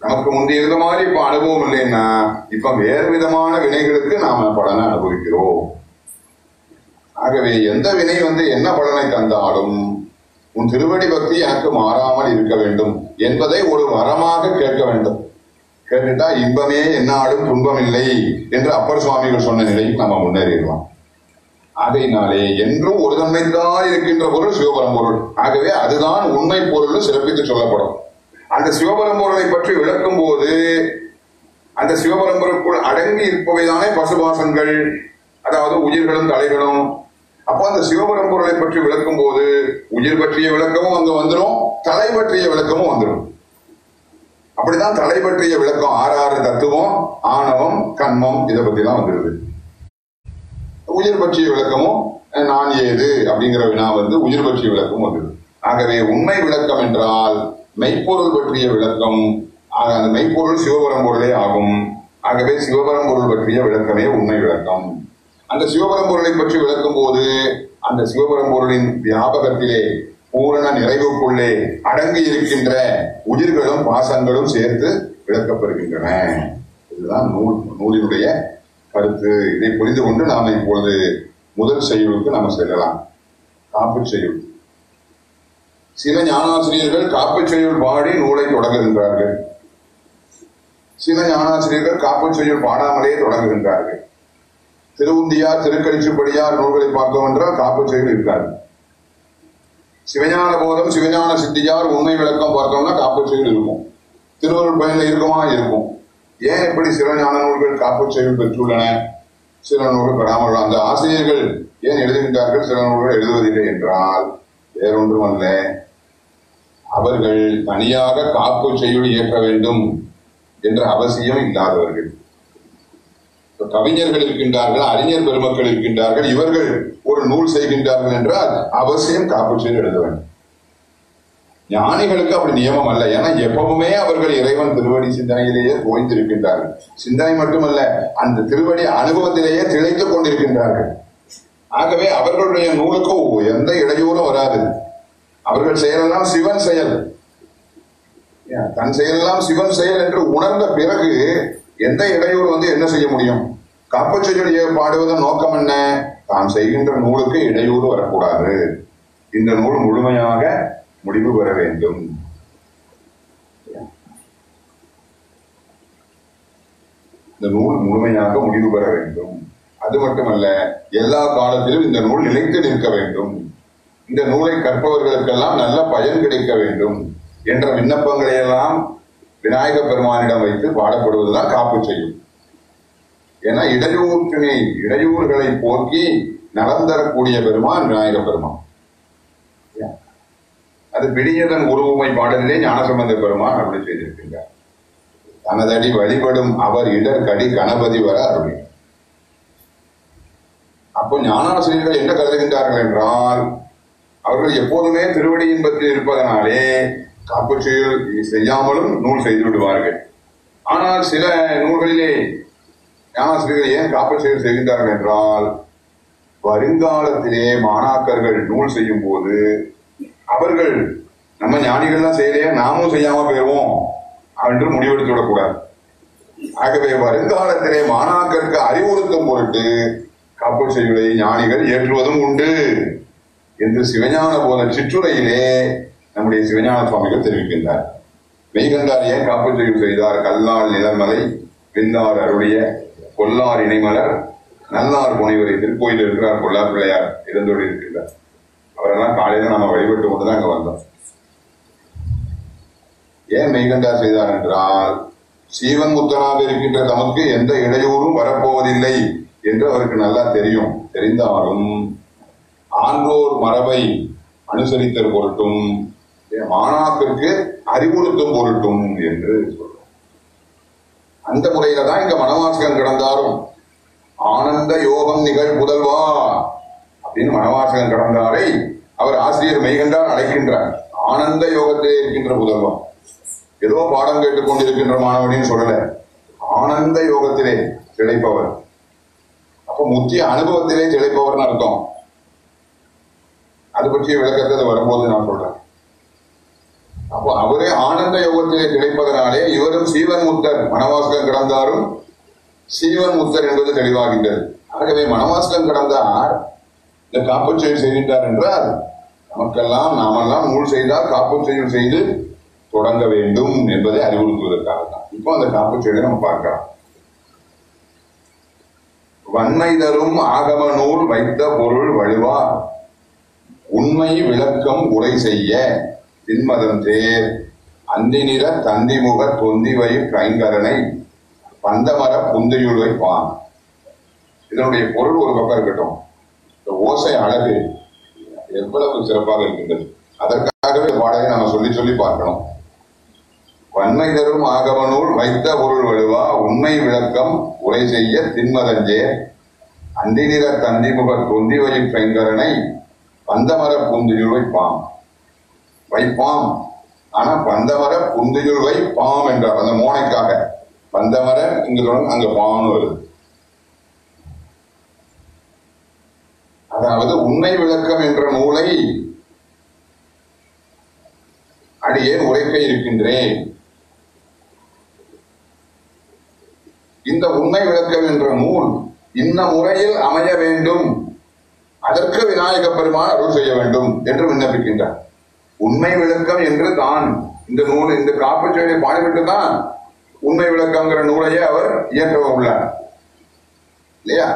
நமக்கு முந்தைய இருந்த மாதிரி இப்ப அனுபவம் இல்லைன்னா இப்ப வேறு விதமான வினைகளுக்கு நாம பலனை அனுபவிக்கிறோம். ஆகவே எந்த வினை வந்து என்ன பலனை தந்தாலும் உன் திருவடி பக்தி எனக்கு மாறாமல் இருக்க வேண்டும் என்பதை ஒரு வரமாக கேட்க வேண்டும். கேட்டுட்டா இன்பமே என்னாலும் துன்பம் இல்லை என்று அப்பர் சுவாமிகள் சொன்ன நிலையில் நம்ம முன்னேறிடலாம். ஆகையினாலே என்றும் ஒரு தன்மைத்தான் இருக்கின்ற பொருள் சிவபரம் பொருள் ஆகவே அதுதான் உண்மை பொருள் சிறப்பித்து சொல்லப்படும். அந்த சிவபரம் பற்றி விளக்கும் போது அந்த சிவபரம்பொருளுக்குள் அடங்கி இருப்பவைதானே பசுபாசங்கள் அதாவது உயிர்களும் தலைகளும். அப்போ அந்த சிவபரம்பொருளை பற்றி விளக்கும் போது உயிர் பற்றிய விளக்கமும் அங்க வந்துடும் தலை பற்றிய விளக்கமும் வந்துடும் அப்படிதான் தலை பற்றிய விளக்கம் ஆறு ஆறு தத்துவம் ஆணவம் கண்மம் இதை பத்தி தான் வந்துடுது உயிர் பற்றிய விளக்கமும் நான் ஏது அப்படிங்கிற வினா வந்து உயிர் பற்றிய விளக்கம் வந்துடுது ஆகவே உண்மை விளக்கம் என்றால் மெய்ப்பொருள் பற்றிய விளக்கம் அந்த மெய்ப்பொருள் சிவபரம் பொருளே ஆகும். ஆகவே சிவபரம் பொருள் பற்றிய விளக்கமே உண்மை விளக்கம். அந்த சிவபரம் பொருளை பற்றி விளக்கும் போது அந்த சிவபரம் பொருளின் வியாபகத்திலே பூரண நிறைவுக்குள்ளே அடங்கி இருக்கின்ற உயிர்களும் பாசங்களும் சேர்த்து விளக்கப்படுகின்றன. இதுதான் நூல் நூலினுடைய கருத்து. இதை புரிந்து கொண்டு நாம் இப்பொழுது முதல் செய்யுளுக்கு நாம் செல்லலாம். காப்பு செய்யுள். சில ஞானாசிரியர்கள் காப்பு பாடி நூலை தொடங்குகின்றார்கள். சில ஞானாசிரியர்கள் காப்பு செய்யுள் பாடாமலே தொடங்குகின்றார்கள். திருவுந்தியார் திருக்கழிச்சுப்படியார் நூல்களை பார்த்தோம் என்றால் காப்பு இருக்காது. சிவஞான போதம் சிவஞான சித்தியார் உண்மை விளக்கம் பார்த்தோம்னா காப்பு இருக்கும். திருவருள் பயனில் இருக்குமா? இருக்கும். ஏன் இப்படி சிவஞான நூல்கள் காப்பு பெற்றுள்ளன? சில நூல்கள் பெறாமல் அந்த ஆசிரியர்கள் ஏன் எழுதுகின்றார்கள்? சில நூல்கள் எழுதுவதில்லை என்றால் வேறொன்றும் அல்ல அவர்கள் தனியாக காப்பு செய்யுள் இயற்ற வேண்டும் என்ற அவசியம் இல்லாதவர்கள். கவிஞர்கள் இருக்கின்றார்கள் அறிஞர் பெருமக்கள் இருக்கின்றார்கள் இவர்கள் ஒரு நூல் செய்கின்றார்கள் என்றால் அவசியம் காப்பு செய்து எழுத வேண்டும். ஞானிகளுக்கு அப்படி நியமம் அல்ல. ஏன்னா எப்பவுமே அவர்கள் இறைவன் திருவடி சிந்தனையிலேயே ஓய்ந்திருக்கின்றார்கள். சிந்தனை மட்டுமல்ல அந்த திருவடி அனுபவத்திலேயே திளைத்துக் கொண்டிருக்கின்றார்கள். ஆகவே அவர்களுடைய நூலுக்கு எந்த இடையூறும் வராது. அவர்கள் செயலெல்லாம் சிவன் செயல். தன் செயலெல்லாம் சிவன் செயல் என்று உணர்ந்த பிறகு எந்த இடையூறு வந்து என்ன செய்ய முடியும்? காப்பச்செடியை பாடுவதன் நோக்கம் என்ன? தான் செய்கின்ற நூலுக்கு இடையூறு வரக்கூடாது. இந்த நூல் முழுமையாக முடிவு பெற வேண்டும். இந்த நூல் முழுமையாக முடிவு பெற வேண்டும். அது மட்டுமல்ல எல்லா காலத்திலும் இந்த நூல் நிலைத்து நிற்க வேண்டும். இந்த நூலை கற்பவர்களுக்கெல்லாம் நல்ல பயன் கிடைக்க வேண்டும் என்ற விண்ணப்பங்களை எல்லாம் விநாயக பெருமானிடம் வைத்து பாடப்படுவதுதான் காப்பு செய்யும். ஏன்னா இடையூற்றினை இடையூறுகளை போக்கி நலம் தரக்கூடிய பெருமான் விநாயக பெருமான். அது பிடியதன் உருவமை பாடலிலே ஞானசம்பந்த பெருமான் அப்படி செய்திருக்கின்றார். தனதடி வழிபடும் அவர் இடர்கடி கணபதி வர அருளி. அப்போ ஞானாசிரியர்கள் என்ன கருதுகின்றார்கள் என்றால் அவர்கள் எப்போதுமே திருவடி இன்பத்தில் இருப்பதனாலே காப்புச்செயல் செய்யாமலும் நூல் செய்து விடுவார்கள் ஆனால் சில நூல்களிலே ஞானாசிரியர்கள் ஏன் காப்புச்செயல் செய்கின்றார்கள் என்றால் வருங்காலத்திலே மாணாக்கர்கள் நூல் செய்யும் போது அவர்கள் நம்ம ஞானிகள் தான் செய்யலையே? நாமும் செய்யாம போயிருவோம் என்று முடிவெடுத்து விடக்கூடாது. ஆகவே வருங்காலத்திலே மாணாக்கருக்கு அறிவுறுத்தும் பொருட்டு காப்பு செய்வதை ஞானிகள் ஏற்றுவதும் உண்டு. என்று சிவஞான போத சிற்றுரையிலே நம்முடைய சிவஞான சுவாமிகள் தெரிவிக்கின்றார். மெய்கண்டார் ஏன் காப்பு செய்தார்? கல்லால் நிலமலை பின்னார் அருடைய கொல்லார் இணைமலர் நல்லார் முனைவரை திருக்கோயில் இருக்கிறார் கொல்லார் பிள்ளையார் இருந்தோடு இருக்கின்றார். அவரெல்லாம் காலையில நம்ம வழிபட்டு கொண்டுதான் அங்க வந்தோம். ஏன் மெய்கண்டார் செய்தார் என்றால் சீவன் முத்தனாக இருக்கின்ற தமக்கு எந்த இடையூறும் வரப்போவதில்லை என்று அவருக்கு நல்லா தெரியும். தெரிந்தாலும் ஆன்றோர் மரபை அனுசரித்தல் பொருட்டும் மாணாக்கிற்கு அறிவுறுத்தும் பொருட்டும் என்று சொல்றோம். அந்த முறையில தான் இங்க மனவாசகம் கிடந்தாரும். ஆனந்த யோகம் நிகழ் புதல்வா அப்படின்னு மனவாசகம் கடந்தாரை அவர் ஆசிரியர் மெய்கண்டார் அழைக்கின்றார். ஆனந்த யோகத்திலே இருக்கின்ற புதல்வா ஏதோ பாடம் கேட்டுக் கொண்டிருக்கின்ற மாணவனின்னு சொல்லல. ஆனந்த யோகத்திலே திளைப்பவர். அப்ப முக்கிய அனுபவத்திலே திளைப்பவர்னு அர்த்தம். அது பற்றிய விளக்கத்தை வரும்போது நான் சொல்றேன். அப்போ அவரே ஆனந்த யோகத்திலே கிடைப்பதனாலே இவரும் சீவன் முத்தர் மனவாசகம் கிடந்தாரும் சீவன் முத்தர் என்பது தெளிவாகின்றது. ஆகவே மனவாசகம் கடந்தார் இந்த காப்புச்செயல் செய்கின்றார் என்றால் நமக்கெல்லாம் நாமெல்லாம் நூல் செய்தால் காப்புச்செயல் செய்து தொடங்க வேண்டும் என்பதை அறிவுறுத்துவதற்காக தான் இப்போ அந்த காப்புச்செயலை நம்ம பார்க்கலாம். வன்மை தரும் ஆகம நூல் வைத்த பொருள் வழுவா உண்மை விளக்கம் உரை செய்ய. பின்மதம் தேர். அந்திநிற தந்திமுக தொந்திவை கைங்கரனை. பந்தமர புந்தையுள் வைப்பான். இதனுடைய பொருள் ஒரு பக்கம் இருக்கட்டும். இந்த ஓசை அழகு எவ்வளவு சிறப்பாக இருக்கின்றது. அதற்காகவே பாடலை நம்ம சொல்லி சொல்லி பார்க்கணும். வன்மை தரும் ஆகவனூல் வைத்த பொருள் வலுவா. உண்மை விளக்கம் உரை செய்ய. தின்மதஞ்சே அந்திநிற தந்திமுக தொந்தி வயிற் கைங்கரனை. பந்தமர புந்தியுள் வைப்பாம். வைப்பாம். ஆனா பந்தமர புந்தியுள் வைப்பாம் என்றார். அந்த மோனைக்காக. பந்தமர இங்க தொடர்ந்து அங்க பாம்னு வருது. அதாவது உண்மை விளக்கம் என்ற நூலை அடியேன் உரைக்க இருக்கின்றேன். இந்த உண்மை விளக்கம் என்ற நூல் இந்த முறையில் அமைய வேண்டும். அதற்கு விநாயக பெருமான் அருள் செய்ய வேண்டும் என்று விண்ணப்பிக்கின்றார். உண்மை விளக்கம் என்று தான் இந்த நூல் இந்த காப்புச்செயலை பாடிவிட்டு தான் உண்மை விளக்கங்கிற நூலையே அவர் இயற்ற உள்ளார். இல்லையா?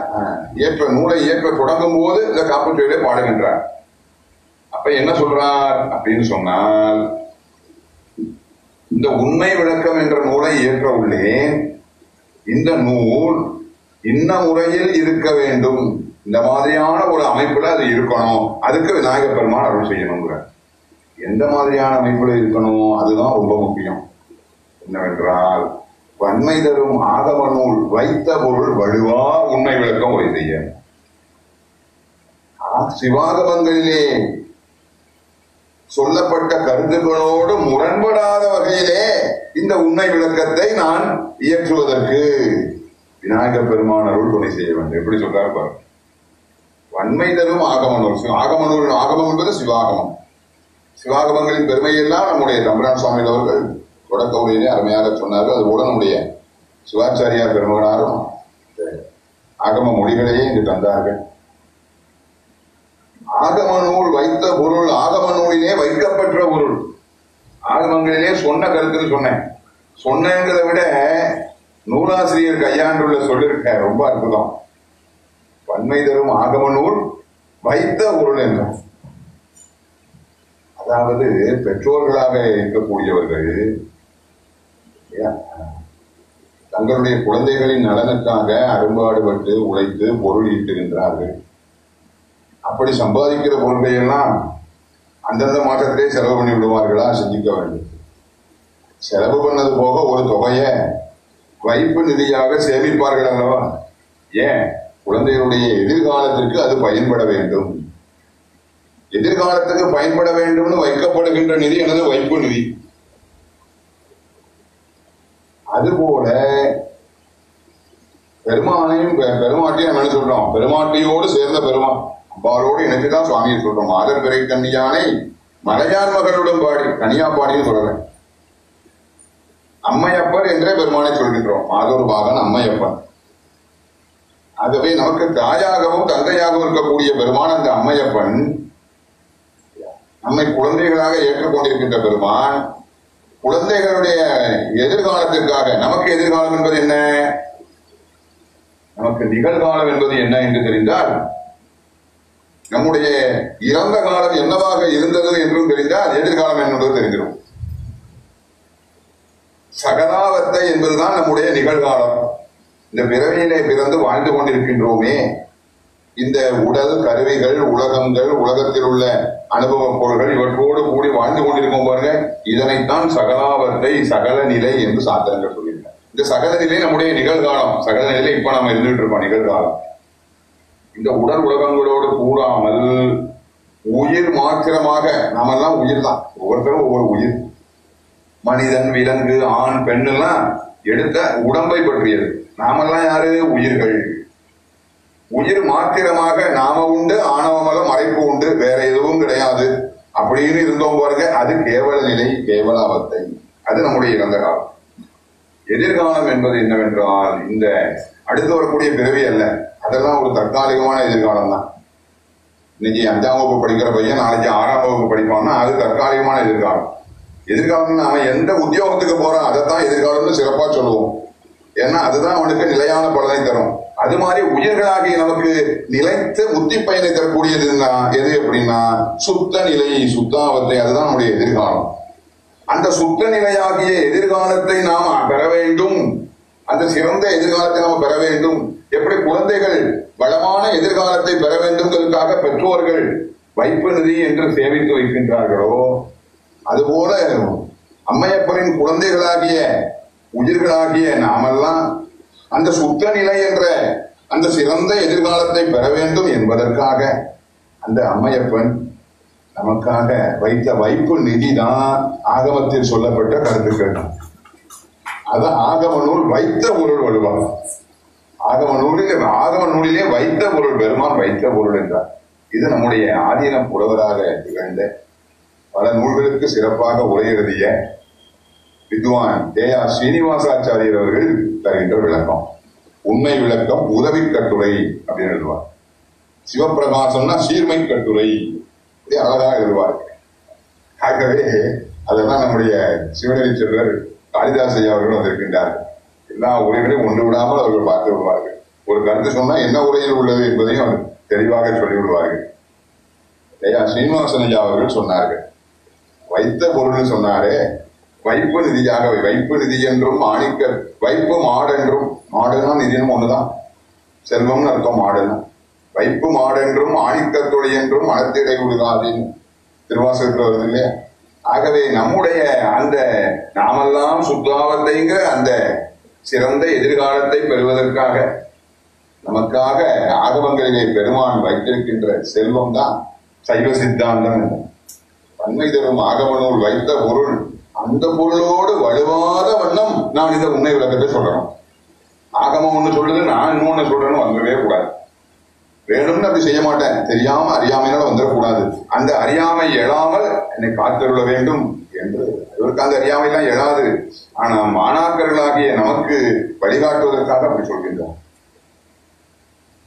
இயற்ற நூலை இயற்ற தொடங்கும் போது இந்த காப்புச்செயலை பாடுகின்றார். அப்ப என்ன சொல்றார் அப்படின்னு சொன்னால் இந்த உண்மை விளக்கம் என்ற நூலை இயற்ற உள்ளேன் இந்த நூல் இன்ன முறையில் இருக்க வேண்டும். இந்த மாதிரியான ஒரு அமைப்புல அது இருக்கணும். அதுக்கு விநாயக பெருமான் அருள் செய்யணுங்கிற. எந்த மாதிரியான அமைப்புல இருக்கணும்? அதுதான் ரொம்ப முக்கியம். என்னவென்றால் வன்மை தரும் ஆதவ நூல் வைத்த பொருள் வலுவா உண்மை விளக்கம் ஒரு செய்ய. சிவாதவங்களிலே சொல்லப்பட்ட கருத்துக்களோடு முரண்படாத வகையிலே இந்த உண்மை விளக்கத்தை நான் இயற்றுவதற்கு விநாயகர் பெருமான் அருள் துணை செய்ய வேண்டும். எப்படி சொல்றாரு பாரு வன்மை தரும் ஆகமனூர். நூல் ஆகமம் என்பது சிவாகமம். சிவாகமங்களின் பெருமையெல்லாம் நம்முடைய தம்பரான் சுவாமி அவர்கள் தொடக்க உரையிலே அருமையாக சொன்னார்கள். அது கூட நம்முடைய சிவாச்சாரியார் பெருமகனாரும் ஆகம மொழிகளையே இங்கு தந்தார்கள். ஆகம நூல் வைத்த பொருள் ஆகம நூலிலே வைக்கப்பெற்ற பொருள். ஆகமங்களிலே சொன்ன கருத்துன்னு சொன்னேன். சொன்னேங்கிறத விட நூலாசிரியர் கையாண்டுள்ள சொல்லிருக்க ரொம்ப அற்புதம். வன்மை தரும் ஆகம நூல் வைத்த பொருள் என்றார். அதாவது பெற்றோர்களாக இருக்கக்கூடியவர்கள் தங்களுடைய குழந்தைகளின் நலனுக்காக அரும்பாடுபட்டு உழைத்து பொருள் ஈட்டுகின்றார்கள். அப்படி சம்பாதிக்கிற பொருளை எல்லாம் அந்தந்த மாற்றத்திலே செலவு பண்ணி விடுவார்களா? சிந்திக்க வேண்டும். செலவு பண்ணது போக ஒரு தொகையை வைப்பு நிதியாக சேமிப்பார்கள் அல்லவா? ஏன்? குழந்தையுடைய எதிர்காலத்திற்கு அது பயன்பட வேண்டும். எதிர்காலத்துக்கு பயன்பட வேண்டும்னு வைக்கப்படுகின்ற நிதி எனது வைப்பு நிதி. அதுபோல பெருமானையும் பெருமாட்டையும் என்ன சொல்றோம். பெருமாட்டியோடு சேர்ந்த பெருமான் அம்பாளோடு இணைத்துதான் சுவாமியை சொல்றோம். மாதர் பிறை கன்னியானை மலையான் மகளுடன் பாடி கனியா பாடின்னு சொல்றேன். அம்மையப்பர் என்றே பெருமானை சொல்கின்றோம். மாதொரு பாகன் அம்மையப்பன். ஆகவே நமக்கு தாயாகவும் தந்தையாகவும் இருக்கக்கூடிய பெருமான் அந்த அம்மையப்பன் நம்மை குழந்தைகளாக ஏற்றுக்கொண்டிருக்கின்ற பெருமான் குழந்தைகளுடைய எதிர்காலத்திற்காக நமக்கு எதிர்காலம் என்பது என்ன? நமக்கு நிகழ்காலம் என்பது என்ன என்று தெரிந்தால் நம்முடைய இறந்த காலம் என்னவாக இருந்தது என்றும் தெரிந்தால் எதிர்காலம் என்பது தெரிஞ்சிடும் சகதாவத்தை என்பதுதான் நம்முடைய நிகழ்காலம். இந்த பிறவியிலே பிறந்து வாழ்ந்து கொண்டிருக்கின்றோமே. இந்த உடல் கருவிகள் உலகங்கள் உலகத்தில் உள்ள அனுபவ பொருள்கள் இவற்றோடு கூடி வாழ்ந்து கொண்டிருக்கும் பாருங்க. இதனைத்தான் சகலாவத்தை சகல நிலை என்று சாத்திரங்கள் சொல்லியிருக்காங்க இந்த சகல நிலை நம்முடைய நிகழ்காலம். சகல நிலை இப்ப நாம இருந்துட்டு இருக்கோம் நிகழ்காலம். இந்த உடல் உலகங்களோடு கூடாமல் உயிர் மாத்திரமாக நாமெல்லாம் உயிர் தான். ஒவ்வொருத்தரும் ஒவ்வொரு உயிர். மனிதன் விலங்கு ஆண் பெண்ணெல்லாம் எடுத்த உடம்பை பற்றியது. நாமெல்லாம் யாரு? உயிர்கள். உயிர் மாத்திரமாக நாம உண்டு ஆணவமலம் மறைப்பு உண்டு வேற எதுவும் கிடையாது. அப்படின்னு இருந்தோம் பாருங்க அது கேவல நிலை கேவல அவத்தை. அது நம்முடைய இறந்த காலம். எதிர்காலம் என்பது என்னவென்றால் இந்த அடுத்து வரக்கூடிய பிறவி அல்ல. அதெல்லாம் ஒரு தற்காலிகமான எதிர்காலம் தான் இன்னைக்கு அஞ்சாம் வகுப்பு படிக்கிற பையன் நாளைக்கு ஆறாம் வகுப்பு படிப்பான்னா அது தற்காலிகமான எதிர்காலம். எதிர்காலம்னு நாம எந்த உத்தியோகத்துக்கு போறோம் அதைத்தான் எதிர்காலம்னு சிறப்பா சொல்லுவோம். ஏன்னா அதுதான் அவனுக்கு நிலையான பலனை தரும். அது மாதிரி உயிர்களாகி நமக்கு நிலைத்த முத்தி பயனை தரக்கூடியது எது அப்படின்னா சுத்த நிலை சுத்தாவத்தை அதுதான் நம்முடைய எதிர்காலம். அந்த சுத்த நிலையாகிய எதிர்காலத்தை நாம் பெற வேண்டும். அந்த சிறந்த எதிர்காலத்தை நாம் பெற வேண்டும். எப்படி குழந்தைகள் வளமான எதிர்காலத்தை பெற வேண்டும்ங்கிறதுக்காக பெற்றோர்கள் வைப்பு நிதி என்று சேமித்து வைக்கின்றார்களோ அதுபோல அம்மையப்பரின் குழந்தைகளாகிய உயிர்களாகிய நாமெல்லாம் அந்த சுத்த நிலை என்ற அந்த சிறந்த எதிர்காலத்தை பெற வேண்டும் என்பதற்காக அந்த அம்மையப்பன் நமக்காக வைத்த வைப்பு நிதி தான் ஆகமத்தில் சொல்லப்பட்ட கருத்துக்கள். அது ஆகம நூல் வைத்த பொருள் வலுவான் ஆகம நூலில் ஆகம நூலிலே வைத்த பொருள் பெருமான் வைத்த பொருள் என்றார். இது நம்முடைய ஆதீன புலவராக திகழ்ந்த பல நூல்களுக்கு சிறப்பாக உரையெழுதிய வித்வான் ஏ ஆர் ஸ்ரீனிவாசாச்சாரியர் அவர்கள் தருகின்ற விளக்கம். உண்மை விளக்கம் உதவி கட்டுரை அப்படின்னு எழுதுவார். சிவபிரகாசம்னா சீர்மை கட்டுரை. அழகாக எழுதுவார். ஆகவே அதெல்லாம் நம்முடைய சிவநெறி செல்வர் காளிதாஸ் அவர்கள் வந்திருக்கின்றார்கள் எல்லா உரைகளையும் ஒன்று விடாமல் அவர்கள் பார்த்து விடுவார்கள். ஒரு கருத்து சொன்னா என்ன உரையில் உள்ளது என்பதையும் அவர் தெளிவாக சொல்லிவிடுவார்கள். ஐயா ஸ்ரீனிவாசன் ஐயா அவர்கள் சொன்னார்கள். வைத்த பொருள்னு சொன்னாரே வைப்பு நிதியாக வைப்பு நிதி என்றும் மாணிக்க வைப்பு மாடென்றும் மாடுனா நிதினும் ஒண்ணுதான். செல்வம்னு அர்த்தம் மாடுனா வைப்பு மாடென்றும் ஆணிக்கத்துறை என்றும் மனத்திடை விடுகாதின் திருவாசகத்தில் வருது இல்லையா? ஆகவே நம்முடைய அந்த நாமெல்லாம் சுத்தாவத்தைங்கிற அந்த சிறந்த எதிர்காலத்தை பெறுவதற்காக நமக்காக ஆகமங்களிலே பெருமான் வைத்திருக்கின்ற செல்வம் தான் சைவ சித்தாந்தம் பன்மை தரும் ஆகம நூல் வைத்த பொருள் அந்த பொருளோடு வலுவாத வண்ணம் நான் இதை உண்மை விளக்கத்தை சொல்லணும். ஆகமம் ஒண்ணு சொல்லுது நான் இன்னொன்னு சொல்றேன்னு வந்துடவே கூடாது. வேணும்னு அப்படி செய்ய மாட்டேன். தெரியாம அறியாமையினால வந்துடக்கூடாது. அந்த அறியாமை எழாமல் என்னை காத்திருள்ள வேண்டும் என்று. இவருக்கு அந்த அறியாமையெல்லாம் எழாது. ஆனா மாணாக்கர்களாகிய நமக்கு வழிகாட்டுவதற்காக அப்படி சொல்கின்றார்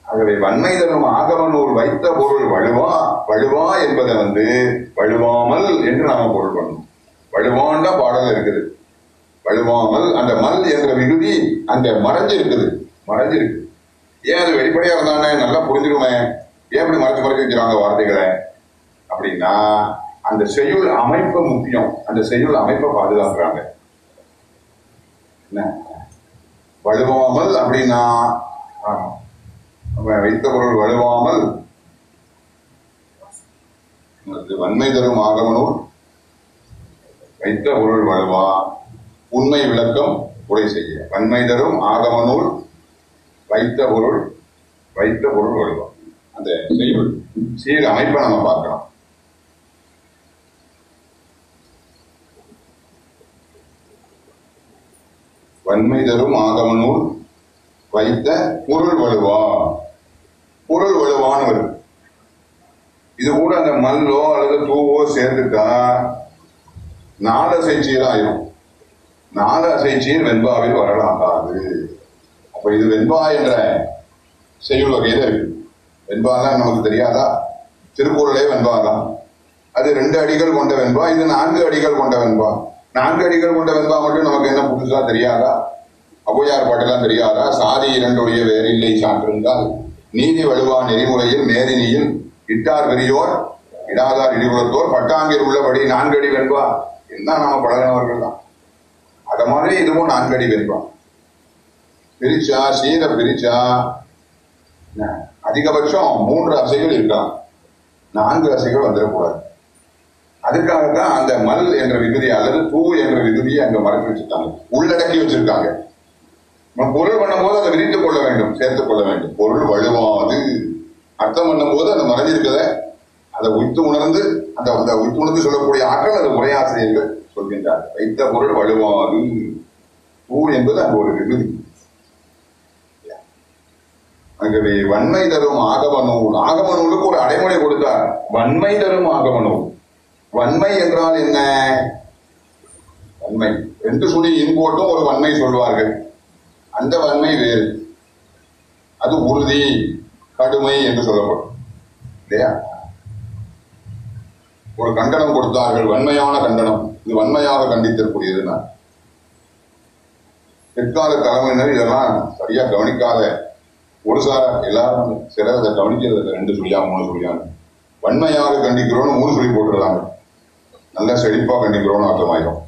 ஆகவே வன்மை தரும் ஆகம நூல் வைத்த பொருள் வலுவா வலுவா என்பதை வந்து வலுவாமல் என்று நாம பொருள் பண்ணணும் வலுவான பாடல் இருக்குது. வலுவாமல் அந்த மல் என்ற விகுதி அந்த மறைஞ்சு இருக்குது மறைஞ்சு இருக்கு ஏன் அது வெளிப்படையா இருந்தானே? நல்லா புரிஞ்சுக்கணுமே. ஏன் இப்படி மறைச்சு மறைச்சு வச்சுறாங்க வார்த்தைகளை? அப்படின்னா அந்த செய்யுள் அமைப்பு முக்கியம். அந்த செய்யுள் அமைப்பை பாதுகாக்கிறாங்க. என்ன? வலுவாமல் அப்படின்னா வைத்த பொருள் வலுவாமல் வன்மை தரும் ஆகமனூர். வைத்த பொருள் வழுவா? உண்மை விளக்கம் உரை செய்ய. வன்மை தரும் ஆகம நூல் வைத்த பொருள் வைத்த பொருள் வழுவா? அந்த செய்யுள் சீர் அமைப்பை நம்ம பார்க்கலாம் வன்மை தரும் ஆகம நூல் வைத்த பொருள் வலுவா பொருள் வலுவானவர் இது கூட அந்த மல்லோ அல்லது பூவோ சேர்ந்துட்டா நாலு அசைச்சீர் ஆயிரும். நாலு அசைச்சீர் வெண்பாவில் வரலாகாது அப்ப இது வெண்பா என்ற செய்யுள் வகையில இருக்கு. வெண்பா தான் நமக்கு தெரியாதா? திருக்குறளே வெண்பா தான். அது ரெண்டு அடிகள் கொண்ட வெண்பா இது நான்கு அடிகள் கொண்ட வெண்பா. நான்கு அடிகள் கொண்ட வெண்பா மட்டும் நமக்கு என்ன புதுசா தெரியாதா? ஔவையார் பாட்டெல்லாம் தெரியாதா? சாதி இரண்டுடைய வேறில்லை சான்றிருந்தால் நீதி வலுவா நெறிமுறையில் மேதினியில் இட்டார் பெரியோர் இடாதார் இடிகுலத்தோர் பட்டாங்கில் உள்ளபடி அடி வெண்பா. என்ன நாம பழகினவர்கள் தான். அத மாதிரி இதுவும் நான்கடி வெண்பா பிரிச்சா சீர பிரிச்சா அதிகபட்சம் மூன்று அசைகள் இருக்கலாம். நான்கு அசைகள் வந்துடக்கூடாது. அதுக்காகத்தான் அந்த மல் என்ற விகுதி அல்லது பூ என்ற விகுதியை அங்க மறந்து வச்சிருக்காங்க உள்ளடக்கி வச்சிருக்காங்க. நம்ம பொருள் பண்ணும்போது அதை விரித்துக் கொள்ள வேண்டும் சேர்த்துக் கொள்ள வேண்டும். பொருள் வலுவாது அர்த்தம் பண்ணும்போது அந்த மறைஞ்சிருக்கத அதை உய்த்து உணர்ந்து அந்த அந்த உட்புணத்து சொல்லக்கூடிய ஆற்றல் அது உரையாசிரியர்கள் சொல்கின்றார் வைத்த பொருள் வலுவாது ஊர் என்பது அங்கு ஒரு விருதி ஆகவே வன்மை தரும் ஆகம நூல் ஆகம நூலுக்கு ஒரு அடைமொழி கொடுத்தார். வன்மை தரும் ஆகம நூல் வன்மை என்றால் என்ன? வன்மை. ரெண்டு சுழி இன்போட்டும் ஒரு வன்மை சொல்வார்கள். அந்த வன்மை வேறு. அது உறுதி கடுமை என்று சொல்லப்படும். இல்லையா? ஒரு கண்டனம் கொடுத்தார்கள். வன்மையான கண்டனம். இது வன்மையாக கண்டித்திருக்கூடியது நான் பிற்கால தலைமையினர் இதெல்லாம் சரியா கவனிக்காத ஒரு சார எல்லாரும் சிலர் அதை கவனிக்கிறது இல்லை. ரெண்டு சொல்லியா மூணு சொல்லியா வன்மையாக கண்டிக்கிறோம்னு மூணு சொல்லி போட்டுருந்தாங்க நல்லா செழிப்பா கண்டிக்கிறோம்னு அர்த்தமாயிரும்.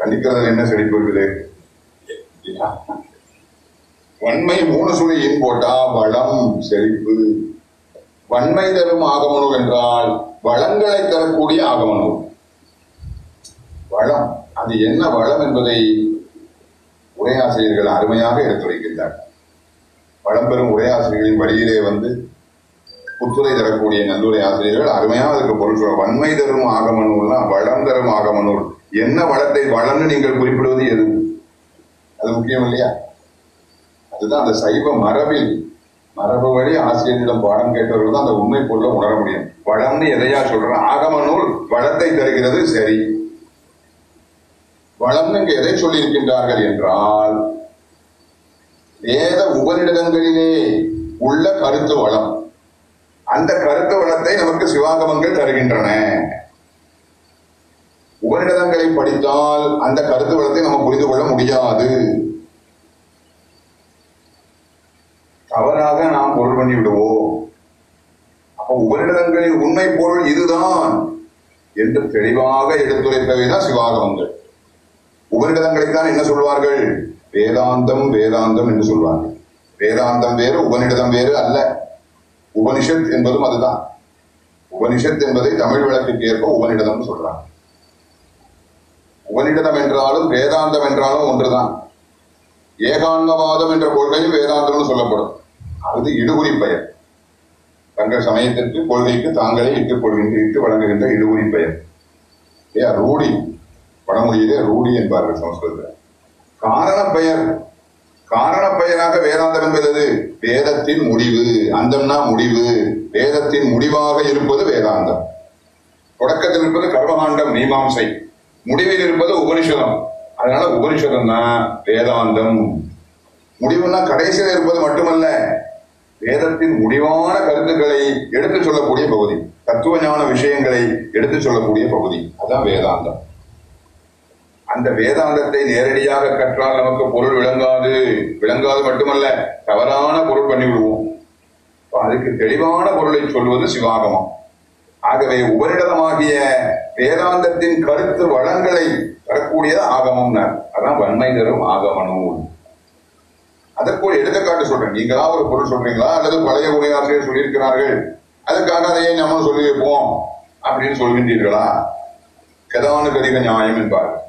கண்டிக்கிறதுல என்ன செழிப்பு இருக்குது? வன்மை மூணு சுழி போட்டா வளம் செழிப்பு வன்மை தரும் ஆகமனூல் என்றால் வளங்களை தரக்கூடிய ஆகமனூல் வளம் அது என்ன வளம் என்பதை உரையாசிரியர்கள் அருமையாக எடுத்துரைக்கின்றார். வளம்பெறும் உரையாசிரியர்களின் வழியிலே வந்து புத்துரை தரக்கூடிய நல்லுரை ஆசிரியர்கள் அருமையாக அதுக்கு பொருள் சொல்ற வன்மை தரும் ஆகமனூர்னா வளம் தரும் ஆகமனூர் என்ன வளத்தை வளம்னு நீங்கள் குறிப்பிடுவது எது? அது முக்கியம் இல்லையா? அதுதான் அந்த சைவ மரபில் மரபு வழி ஆசிரியரிடம் பாடம் கேட்டவர்கள் தான் அந்த உண்மை பொருளை உணர முடியும். வளம்னு எதையா சொல்றேன் ஆகம நூல் வளத்தை தருகிறது சரி. வளம்னு இங்கு எதை சொல்லியிருக்கின்றார்கள் என்றால் வேத உபநிடதங்களிலே உள்ள கருத்து வளம். அந்த கருத்து வளத்தை நமக்கு சிவாகமங்கள் தருகின்றன. உபநிடதங்களை படித்தால் அந்த கருத்து வளத்தை நம்ம புரிந்து கொள்ள முடியாது தவறாக நாம் பொருள் பண்ணி விடுவோம் அப்போ உபநிடதங்களின் உண்மை பொருள் இதுதான் என்று தெளிவாக எடுத்துரைத்தவைதான் சிவாகமங்கள். உபநிடதங்களைத்தான் என்ன சொல்வார்கள்? வேதாந்தம் வேதாந்தம் என்று சொல்வார்கள். வேதாந்தம் வேறு உபநிடதம் வேறு அல்ல. உபனிஷத் என்பதும் அதுதான். உபனிஷத் என்பதை தமிழ் விளக்குக்கு ஏற்ப உபனிடதம் சொல்றாங்க. உபனிடதம் என்றாலும் வேதாந்தம் என்றாலும் ஒன்றுதான். ஏகாந்தவாதம் என்ற கொள்கையும் வேதாந்தம்னு சொல்லப்படும். அது இடுகுறி பெயர். தங்கள் சமயத்திற்கு கொள்கைக்கு தாங்களே இட்டுக் கொள்கின்ற இட்டு வழங்குகின்ற இடுகுறி பெயர். ஏ ரூடி. வடமொழியிலே ரூடி என்பார்கள் சமஸ்கிருதத்தில். காரண பெயர். காரண பெயராக வேதாந்தம் என்பது வேதத்தின் முடிவு அந்தம்னா முடிவு. வேதத்தின் முடிவாக இருப்பது வேதாந்தம். தொடக்கத்தில் இருப்பது கர்மகாண்டம் மீமாம்சை. முடிவில் இருப்பது உபனிஷதம். அதனால உபனிஷதம் தான் வேதாந்தம். முடிவுன்னா கடைசியில் இருப்பது மட்டுமல்ல வேதத்தின் முடிவான கருத்துக்களை எடுத்துச் சொல்லக்கூடிய பகுதி. தத்துவ ஞான விஷயங்களை எடுத்துச் சொல்லக்கூடிய பகுதி. அதான் வேதாந்தம். அந்த வேதாந்தத்தை நேரடியாக கற்றால் நமக்கு பொருள் விளங்காது. விளங்காது மட்டுமல்ல தவறான பொருள் பண்ணிவிடுவோம். அதுக்கு தெளிவான பொருளை சொல்வது சிவாகமம். ஆகவே உபரிடமாகிய வேதாந்தத்தின் கருத்து வளங்களை தரக்கூடியது ஆகமம் அதான் வன்மை தரும் ஆகம நூல் அதற்கு ஒரு எடுத்துக்காட்டு சொல்றேன். நீங்களா ஒரு பொருள் சொல்றீங்களா? அல்லது பழைய உரையாசிரியர் சொல்லியிருக்கிறார்கள். அதுக்காக அதையே நம்ம சொல்லி வைப்போம்? அப்படின்னு சொல்கின்றீர்களா? கதானுகதிக நியாயம் என்பார்கள்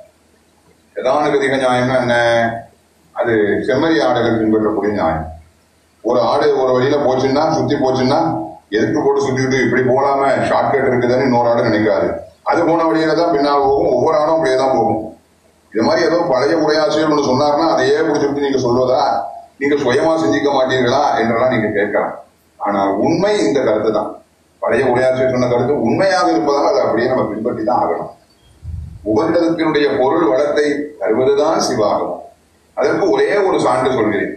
கதானுகதிக நியாயம்னா என்ன? அது செம்மறி ஆடுகள் பின்பற்றக்கூடிய நியாயம். ஒரு ஆடு ஒரு வழியில போச்சுன்னா சுத்தி போச்சுன்னா எதுக்கு போட்டு சுத்திக்கிட்டு இப்படி போலாம ஷார்ட்கட் இருக்குதுன்னு இன்னொரு ஆடு நினைக்காது. அது போன வழியில தான் பின்னால் போகும். ஒவ்வொரு ஆடும் அப்படியே தான் போகும். இது மாதிரி ஏதோ பழைய உரையாசிரியர் ஒன்று சொன்னார்னா அதையே பிடிச்சிருக்கு நீங்க சொல்வதா? நீங்க சுயமா சிந்திக்க மாட்டீர்களா என்றெல்லாம் நீங்க கேட்கலாம். ஆனால் உண்மை இந்த கருத்து தான் பழைய உரையாசிரியர் சொன்ன கருத்து உண்மையாக இருப்பதால் அதை அப்படியே நம்ம பின்பற்றி தான் ஆகணும். உபரிடத்தினுடைய பொருள் வளத்தை தருவதுதான் சிவாகமம் அதற்கு ஒரே ஒரு சான்று சொல்கிறேன்.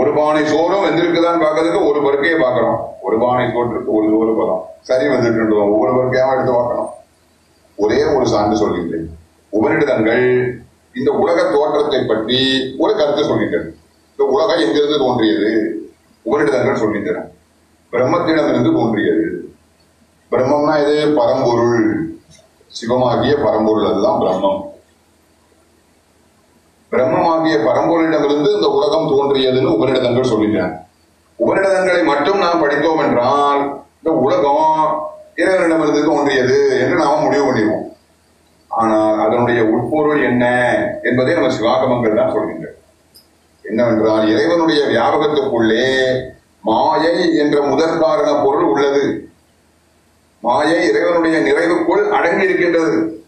ஒரு பானை சோறும் வெந்திருக்குதான் பார்க்கறதுக்கு ஒரு பருக்கையை பார்க்கிறோம். ஒரு பானை சோற்றுக்கு ஒரு சோறு பதம். சரி வந்துட்டு ஒவ்வொரு பருக்கையாவும் எடுத்து பார்க்கணும். ஒரே ஒரு சான்று சொல்கின்றேன். உபரிடங்கள் இந்த உலக தோற்றத்தை பற்றி ஒரு கருத்து சொல்கின்றன. இந்த உலகம் எங்கிருந்து தோன்றியது? உபரிடங்கள் சொல்கின்றன பிரம்மத்திடமிருந்து தோன்றியது. பிரம்மம்னா இது பரம்பொருள். சிவமாகிய பரம்பொருள் அதுதான் பிரம்மம். பிரம்மமாகிய பரம்பொருளிடமிருந்து இந்த உலகம் தோன்றியதுன்னு உபரிடங்கள் சொல்லிட்டேன். உபரிடங்களை மட்டும் நாம் படித்தோம் என்றால் இந்த உலகம் இறைவனிடமிருந்து தோன்றியது என்று நாம் முடிவு பண்ணிடுவோம். ஆனால் அதனுடைய உட்பொருள் என்ன என்பதை நம்ம சிவாகமங்கள் தான் சொல்கின்றன. என்னவென்றால் இறைவனுடைய வியாபகத்துக்குள்ளே மாயை என்ற முதற் காரண பொருள் உள்ளது. மாயை இறைவனுடைய நிறைவுக்குள் அடங்கி இருக்கின்றது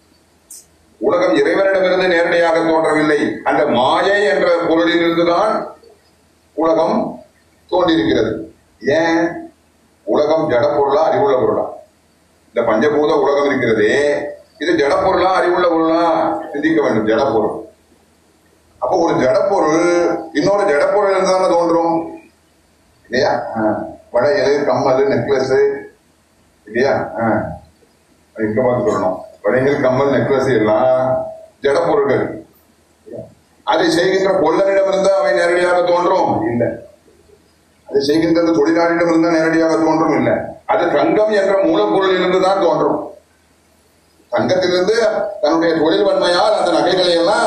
உலகம் இறைவனிடமிருந்து நேரடியாக தோன்றவில்லை. அந்த மாயை என்ற பொருளிலிருந்துதான் உலகம் தோன்றியிருக்கிறது. ஏன்? உலகம் ஜட பொருளா அறிவுள்ள பொருளா? இந்த பஞ்சபூத உலகம் இருக்கிறதே இது ஜட பொருளா அறிவுள்ள பொருளா? சிந்திக்க வேண்டும் ஜட பொருள் அப்போ ஒரு ஜட பொருள் இன்னொரு ஜட பொருள் இருந்தாலும் தோன்றும்? இல்லையா. வளையல் கம்மல் நெக்லஸ் இல்லையா. இங்க பார்த்து சொல்லணும். வளையல் கம்மல் நெக்லஸ் எல்லாம் ஜட பொருட்கள் அதை செய்கின்ற கொள்ளனிடம் இருந்தா அவை நேரடியாக தோன்றும்? இல்லை. அதை செய்கின்றது தொழிலாளியிடம் இருந்தா நேரடியாக தோன்றும்? இல்லை. அது தங்கம் என்ற மூலப்பொருளில் இருந்து தான் தோன்றும். தங்கத்திலிருந்து தன்னுடைய தொழில் வன்மையால் அந்த நகைகளை எல்லாம்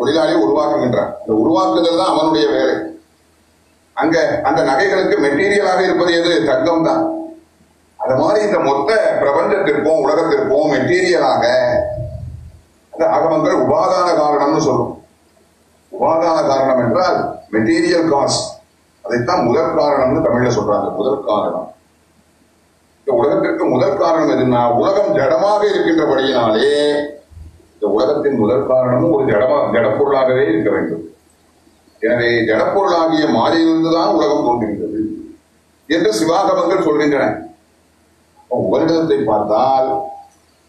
அந்த தொழிலாளி உருவாக்குகின்றான். அந்த உருவாக்குதல் தான் அவனுடைய வேலை. அங்க அந்த நகைகளுக்கு மெட்டீரியலாக இருப்பது எது? தங்கம் தான். அது மாதிரி இந்த மொத்த பிரபஞ்சத்திற்கும் உலகத்திற்கும் மெட்டீரியலாக அந்த அகமங்கள் உபாதான காரணம்னு சொல்லும் உபாதான காரணம் என்றால் மெட்டீரியல் காஸ் அதைத்தான் முதற் காரணம்னு தமிழ்ல சொல்றாங்க. முதற் காரணம். இந்த உலகத்திற்கு முதற் காரணம் எதுனா உலகம் ஜடமாக இருக்கின்றபடியினாலே இந்த உலகத்தின் முதல் காரணமும் ஒரு ஜடமா ஜடப்பொருளாகவே இருக்க வேண்டும். எனவே ஜடப்பொருளாகிய மாறியிலிருந்து தான் உலகம் தோன்றுகின்றது என்று சிவாகமங்கள் சொல்கின்றன. உபரிடத்தை பார்த்தால்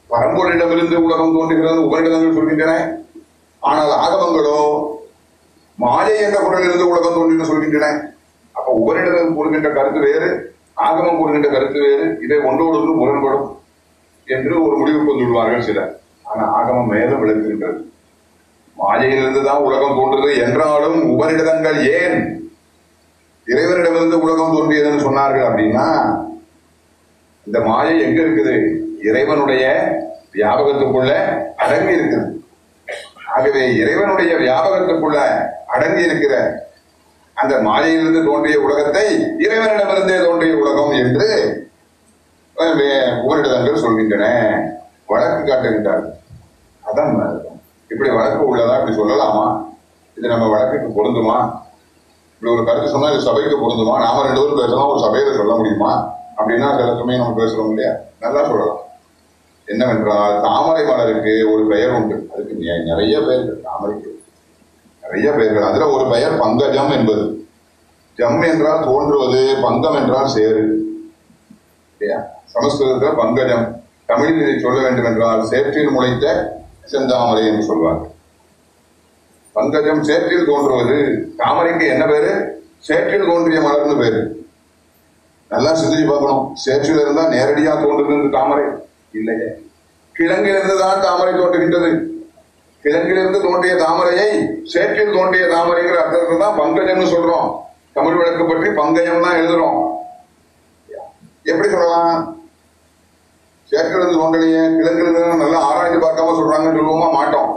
பரம்பொருளிடமிருந்து உலகம் தோன்றுகிறது உபரிடங்கள் சொல்கின்றன. ஆனால் ஆகமங்களோ மாயை என்ற பொருளிலிருந்து உலகம் தோன்றின்னு சொல்கின்றன. அப்ப உபரிடம் கூறுகின்ற கருத்து வேறு ஆகமம் கூறுகின்ற கருத்து வேறு இதை ஒன்றோடு முரண்படும் என்று ஒரு முடிவுக்கு வந்துள்ளார்கள் சிலர். ஆனா ஆகமம் மேலும் விளக்குகின்றது. மாயையிலிருந்து தான் உலகம் தோன்றது என்றாலும் உபரிடங்கள் ஏன்? இறைவனிடமிருந்து உலகம் தோன்றியதுன்னு சொன்னார்கள் அப்படின்னா இந்த மாயை எங்க இருக்குது? இறைவனுடைய வியாபகத்துக்குள்ள அடங்கி இருக்குது. ஆகவே இறைவனுடைய வியாபகத்துக்குள்ள அடங்கி இருக்கிற அந்த மாயையிலிருந்து தோன்றிய உலகத்தை இறைவனிடமிருந்தே தோன்றிய உலகம் என்று அஹ், உபரிடங்கள் சொல்கின்றன. வழக்கு காட்டுகின்றார்கள். அதான் அர்த்தம். இப்படி வழக்கு உள்ளதா இப்படி சொல்லலாமா? இது நம்ம வழக்குக்கு பொருந்துமா? இப்படி ஒரு கருத்து சொன்னா இது சபைக்கு பொருந்துமா? நாம ரெண்டு பேரும் பேசலாம் ஒரு சபையில சொல்ல முடியுமா? அப்படின்னா சில சமயம் நம்ம பேசுறோம் இல்லையா? நல்லா சொல்லலாம். என்னவென்றால் தாமரை மலருக்கு ஒரு பெயர் உண்டு. அதுக்கு நிறைய பெயர்கள் தாமரைக்கு. நிறைய பெயர்கள். அதுல ஒரு பெயர் பங்கஜம் என்பது. ஜம் என்றால் தோன்றுவது பங்கம் என்றால் சேரு இல்லையா? சமஸ்கிருதத்தில் பங்கஜம் தமிழில் இதை சொல்ல வேண்டும் என்றால் சேற்றில் முளைத்த செந்தாமரை என்று பங்கஜம் சேற்றில் தோன்றுவது. தாமரைக்கு என்ன பேரு? சேற்றில் தோன்றிய மலர்னு பேரு. நல்லா சிந்திச்சு பார்க்கணும். சேற்றில் இருந்தா நேரடியா தோன்றுகிறது தாமரை. இல்லையே. கிழங்கிலிருந்து தான் தாமரை தோன்றுகின்றது. கிழங்கிலிருந்து தோன்றிய தாமரையை சேற்றில் தோன்றிய தாமரைங்கிற அர்த்தத்தில் தான் பங்கஜம்னு சொல்றோம். தமிழ் வழக்கு பற்றி பங்கஜம் தான் எழுதுறோம். எப்படி சொல்லலாம்? சேற்றிலிருந்து தோன்றலையே கிழங்கிலிருந்து நல்லா ஆராய்ச்சி பார்க்காம சொல்றாங்கன்னு சொல்லுவோமா? மாட்டோம்.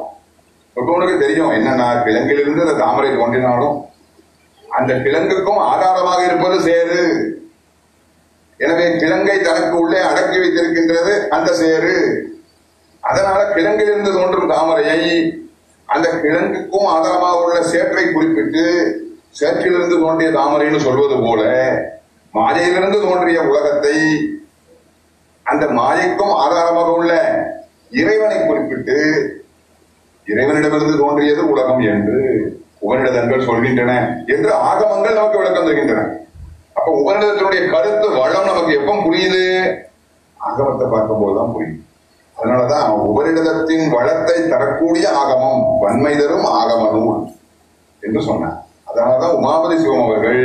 ஒருவனுக்கு தெரியும் என்னன்னா கிழங்கிலிருந்து அந்த தாமரை தோன்றினாலும் அந்த கிழங்குக்கும் ஆதாரமாக இருப்பது சேரு எனவே கிழங்கை தனக்கு உள்ளே அடக்கி வைத்திருக்கின்றது அந்த சேரு அதனால கிழங்கிலிருந்து தோன்றும் தாமரையை அந்த கிழங்குக்கும் ஆதாரமாக உள்ள சேற்றை குறிப்பிட்டு சேற்றிலிருந்து தோன்றிய தாமரைன்னு சொல்வது போல மாலையிலிருந்து தோன்றிய உலகத்தை அந்த மாயைக்கும் ஆதாரமாக உள்ள இறைவனை குறிப்பிட்டு இறைவனிடமிருந்து தோன்றியது உலகம் என்று உபநிடதங்கள் சொல்கின்றன என்று ஆகமங்கள் நமக்கு விளக்கம் தருகின்றன. அப்ப உபநிடத்தினுடைய கருத்து வளம் நமக்கு எப்ப புரியுது? ஆகமத்தை பார்க்கும்போதுதான் புரியுது அதனாலதான் உபரிடத்தின் வளத்தை தரக்கூடிய ஆகமம் வன்மை தரும் ஆகம நூல் என்று சொன்னார். அதனாலதான் உமாபதி சிவம் அவர்கள்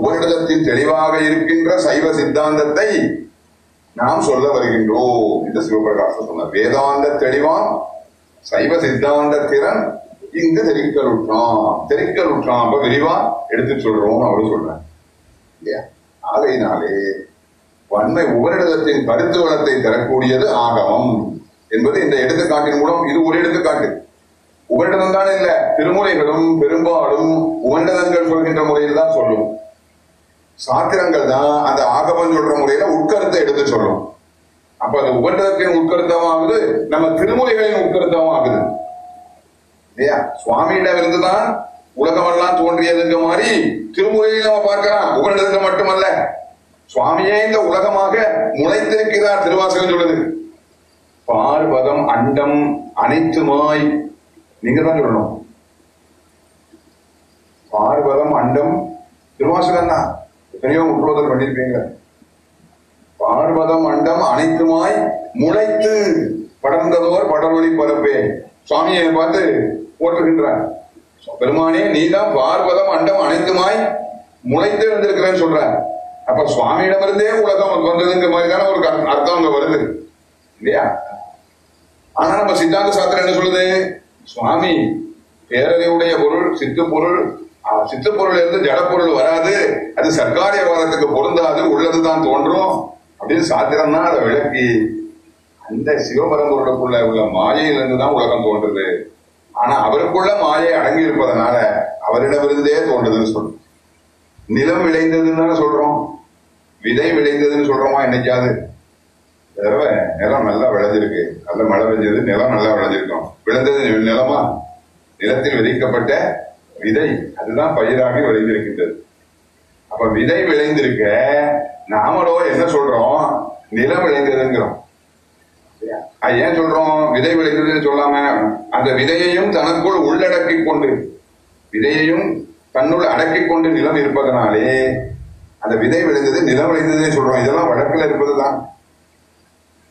உபரிடத்தின் தெளிவாக இருக்கின்ற சைவ சித்தாந்தத்தை நாம் சொல்ல வருகின்றோம் என்று சிவபிரகாசம் சொன்னார். வேதாந்த தெளிவான் சைவ சித்தாந்த திறன் இங்கு தெரிக்கலுற்றான் தெரிக்கலுற்றான் அப்ப விரிவா எடுத்து சொல்றோம் அவரு சொல்றாங்க இல்லையா? ஆகையினாலே வன்மை உபரிடத்தின் கருத்து வளத்தை தரக்கூடியது ஆகமம் என்பது இந்த எடுத்துக்காட்டின் மூலம் இது ஒரு எடுத்துக்காட்டு. உபரிடதம் தான் இல்ல திருமுறைகளும் பெரும்பாலும் உபரிடதங்கள் சொல்கின்ற முறையில் தான் சொல்லும். சாத்திரங்கள் தான் அந்த ஆகமம் சொல்ற முறையில உட்கருத்தை எடுத்து சொல்லும். அப்ப அந்த உட்கருத்தம் ஆகுது நம்ம திருமுறைகளின் உட்கருத்தமாகுது இல்லையா? சுவாமியிடம் இருந்துதான் உலகமெல்லாம் தோன்றியதுங்க மாதிரி திருமுறையில் நம்ம பார்க்கலாம். உபரிடத்துல மட்டுமல்ல. சுவாமியே இந்த உலகமாக முளைத்திருக்கிறார் திருவாசகம் சொல்லுது. பார்வதம் அண்டம் அனைத்துமாய். நீங்க தான் சொல்லணும். பார்வதம் அண்டம் திருவாசகம் தான் எத்தனையோ முற்றுவதல் பண்ணிருப்பீங்க பார்வதம் அண்டம் அனைத்துமாய் முளைத்து படர்ந்ததோர் படர்வழி பரப்பே. சுவாமியை பார்த்து போற்றுகின்றார் பெருமானே நீதான் பார்வதம் அண்டம் அனைத்துமாய் முளைத்து இருந்திருக்கிறேன்னு சொல்ற அப்ப சுவாமியிடமிருந்தே உலகம் வந்ததுங்கிற மாதிரி தானே ஒரு அர்த்தம் அங்க வருது. இல்லையா? ஆனா நம்ம சித்தாந்த சாஸ்திரம் என்ன சொல்லுது? சுவாமி பேரறிவுடைய பொருள் சித்து பொருள் சித்து பொருள் இருந்து ஜடப்பொருள் வராது. அது சர்க்காரிய வாதத்துக்கு பொருந்தாது. உள்ளதுதான் தோன்றும். அப்படின்னு சாத்திரம் தான் அதை விளக்கி அந்த சிவபரம்பொருளுக்குள்ள உள்ள மாயையிலிருந்து தான் உலகம் தோன்றுது. ஆனா அவருக்குள்ள மாயை அடங்கி இருப்பதனால அவரிடமிருந்தே தோன்றுதுன்னு சொல்றோம். நிலம் விளைந்ததுன்னு சொல்றோம். விதை விளைந்ததுன்னு சொல்றோமா என்னைக்காவது? தடவை நிலம் நல்லா விளைஞ்சிருக்கு. நல்ல மழை பெஞ்சது நிலம் நல்லா விளைஞ்சிருக்கும். விளைந்தது நிலமா? நிலத்தில் விதைக்கப்பட்ட விதை அதுதான் பயிராக விளைந்திருக்கின்றது. அப்ப விதை விளைந்திருக்க நாமளோ என்ன சொல்றோம்? நிலம் விளைந்ததுங்கிறோம். ஏன் சொல்றோம்? விதை விளைந்ததுன்னு சொல்லாம அந்த விதையையும் தனக்குள் உள்ளடக்கி கொண்டு விதையையும் தன்னுள் அடக்கி கொண்டு நிலம் இருப்பதனாலே அந்த விதை விளைந்தது நிலம் விளைந்ததுன்னு சொல்றோம். இதெல்லாம் வழக்கில் இருப்பதுதான்.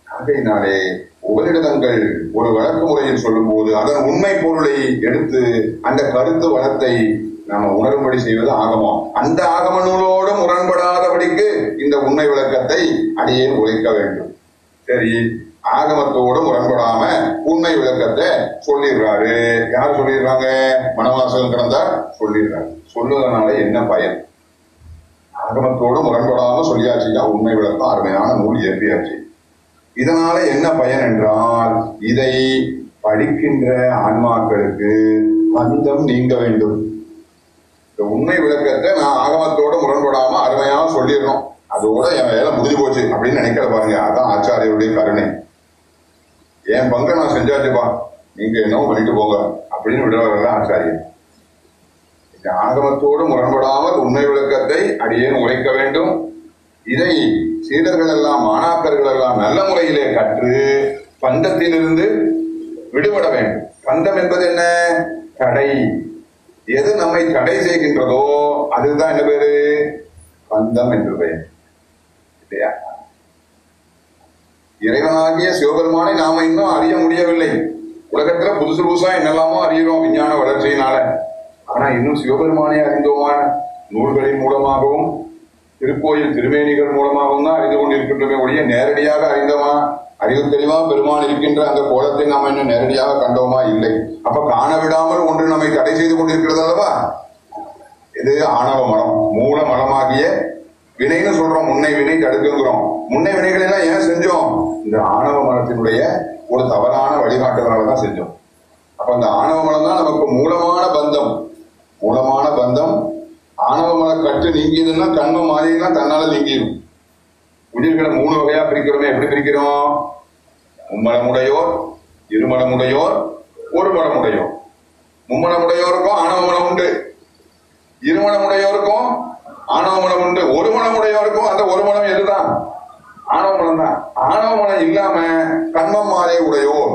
ஆகையினாலே உபநிடதங்கள் ஒரு வழக்கு முறையில் சொல்லும் போது அதன் உண்மை பொருளை எடுத்து அந்த கருத்து வளத்தை நாம உணரும்படி செய்வது ஆகமம் அந்த ஆகம நூலோடும் முரண்படாதபடிக்கு இந்த உண்மை விளக்கத்தை அடியே உழைக்க வேண்டும். சரி ஆகமத்தோடு முரண்படாம உண்மை விளக்கத்தை சொல்லிடுறாரு. யார் சொல்லிடுறாங்க? மனவாசகம் கிடந்தார் சொல்லிடுறாரு. சொல்லுவதனால என்ன பயன்? ஆகமத்தோடு முரண்படாம சொல்லியாச்சுன்னா உண்மை விளக்கம் அருமையான நூல் இயற்கையாச்சு. இதனால என்ன பயன் என்றால் இதை படிக்கின்ற ஆன்மாக்களுக்கு பந்தம் நீங்க வேண்டும். இந்த உண்மை விளக்கத்தை நான் ஆகமத்தோட முரண்படாம அருமையாக சொல்லிடணும் அதோட என் வேலை முடிஞ்சு போச்சு அப்படின்னு நினைக்கிற பாருங்க. அதான் ஆச்சாரியருடைய கருணை. என் பங்கை நான் செஞ்சாச்சுப்பா? நீங்க என்னவோ பண்ணிட்டு போங்க அப்படின்னு விடுறவர்கள் ஆச்சாரியன் இந்த ஆகமத்தோடு முரண்படாமல் உண்மை விளக்கத்தை அடியேன் உழைக்க வேண்டும். இதை சீடர்கள் எல்லாம் மாணாக்கர்கள் எல்லாம் நல்ல முறையிலே கற்று பந்தத்திலிருந்து விடுபட வேண்டும். பந்தம் என்பது என்ன? தடை. எது நம்மை தடை செய்கின்றதோ அதுதான் என்ன பேரு? பந்தம் என்று பெயர். இல்லையா? இறைவனாகிய சிவபெருமானை நாம இன்னும் அறிய முடியவில்லை. உலகத்துல புதுசு புதுசா என்னெல்லாமோ அறிகிறோம் விஞ்ஞான வளர்ச்சியினால. ஆனா இன்னும் சிவபெருமானை அறிந்தோமான நூல்களின் மூலமாகவும் திருக்கோயில் திருமேனிகள் மூலமாகவும் தான் அறிந்து கொண்டிருக்கின்றமே ஒழிய நேரடியாக அறிந்தோமா அறிவு தெளிவா பெருமான் இருக்கின்ற அந்த கோலத்தை நாம் இன்னும் நேரடியாக கண்டோமா? இல்லை. அப்ப காண விடாமல் ஒன்று நம்மை தடை செய்து கொண்டிருக்கிறது அல்லவா? இது ஆணவ மலம் மூல மலமாகிய வினைன்னு சொல்றோம். முன்னை வினை தடுக்குங்கிறோம் முன்னை வினைகளை எல்லாம் ஏன் செஞ்சோம்? இந்த ஆணவ மலத்தினுடைய ஒரு தவறான வழிகாட்டுதலால தான் செஞ்சோம். அப்ப அந்த ஆணவ மலம் தான் நமக்கு மூலமான பந்தம். மூலமான பந்தம் ஆணவ கட்டு நீங்கியதுன்னா கண்மம் மாறினா தன்னால நீங்கிடும் உயிர்களை மூணு வகையா பிரிக்கிறோமே. எப்படி பிரிக்கிறோம்? மும்மலமுடையோர் இருமலமுடையோர் ஒரு மலமுடையோர் மும்மலமுடையோருக்கும் ஆணவ மலம் உண்டு. இருமலமுடையோருக்கும் ஆணவ மலம் உண்டு. ஒரு மலமுடையோருக்கும் அந்த ஒரு மலம் எதுதான்? ஆணவ மலம் தான் ஆணவ மலம் இல்லாம கண்மம் மாறே உடையோர்.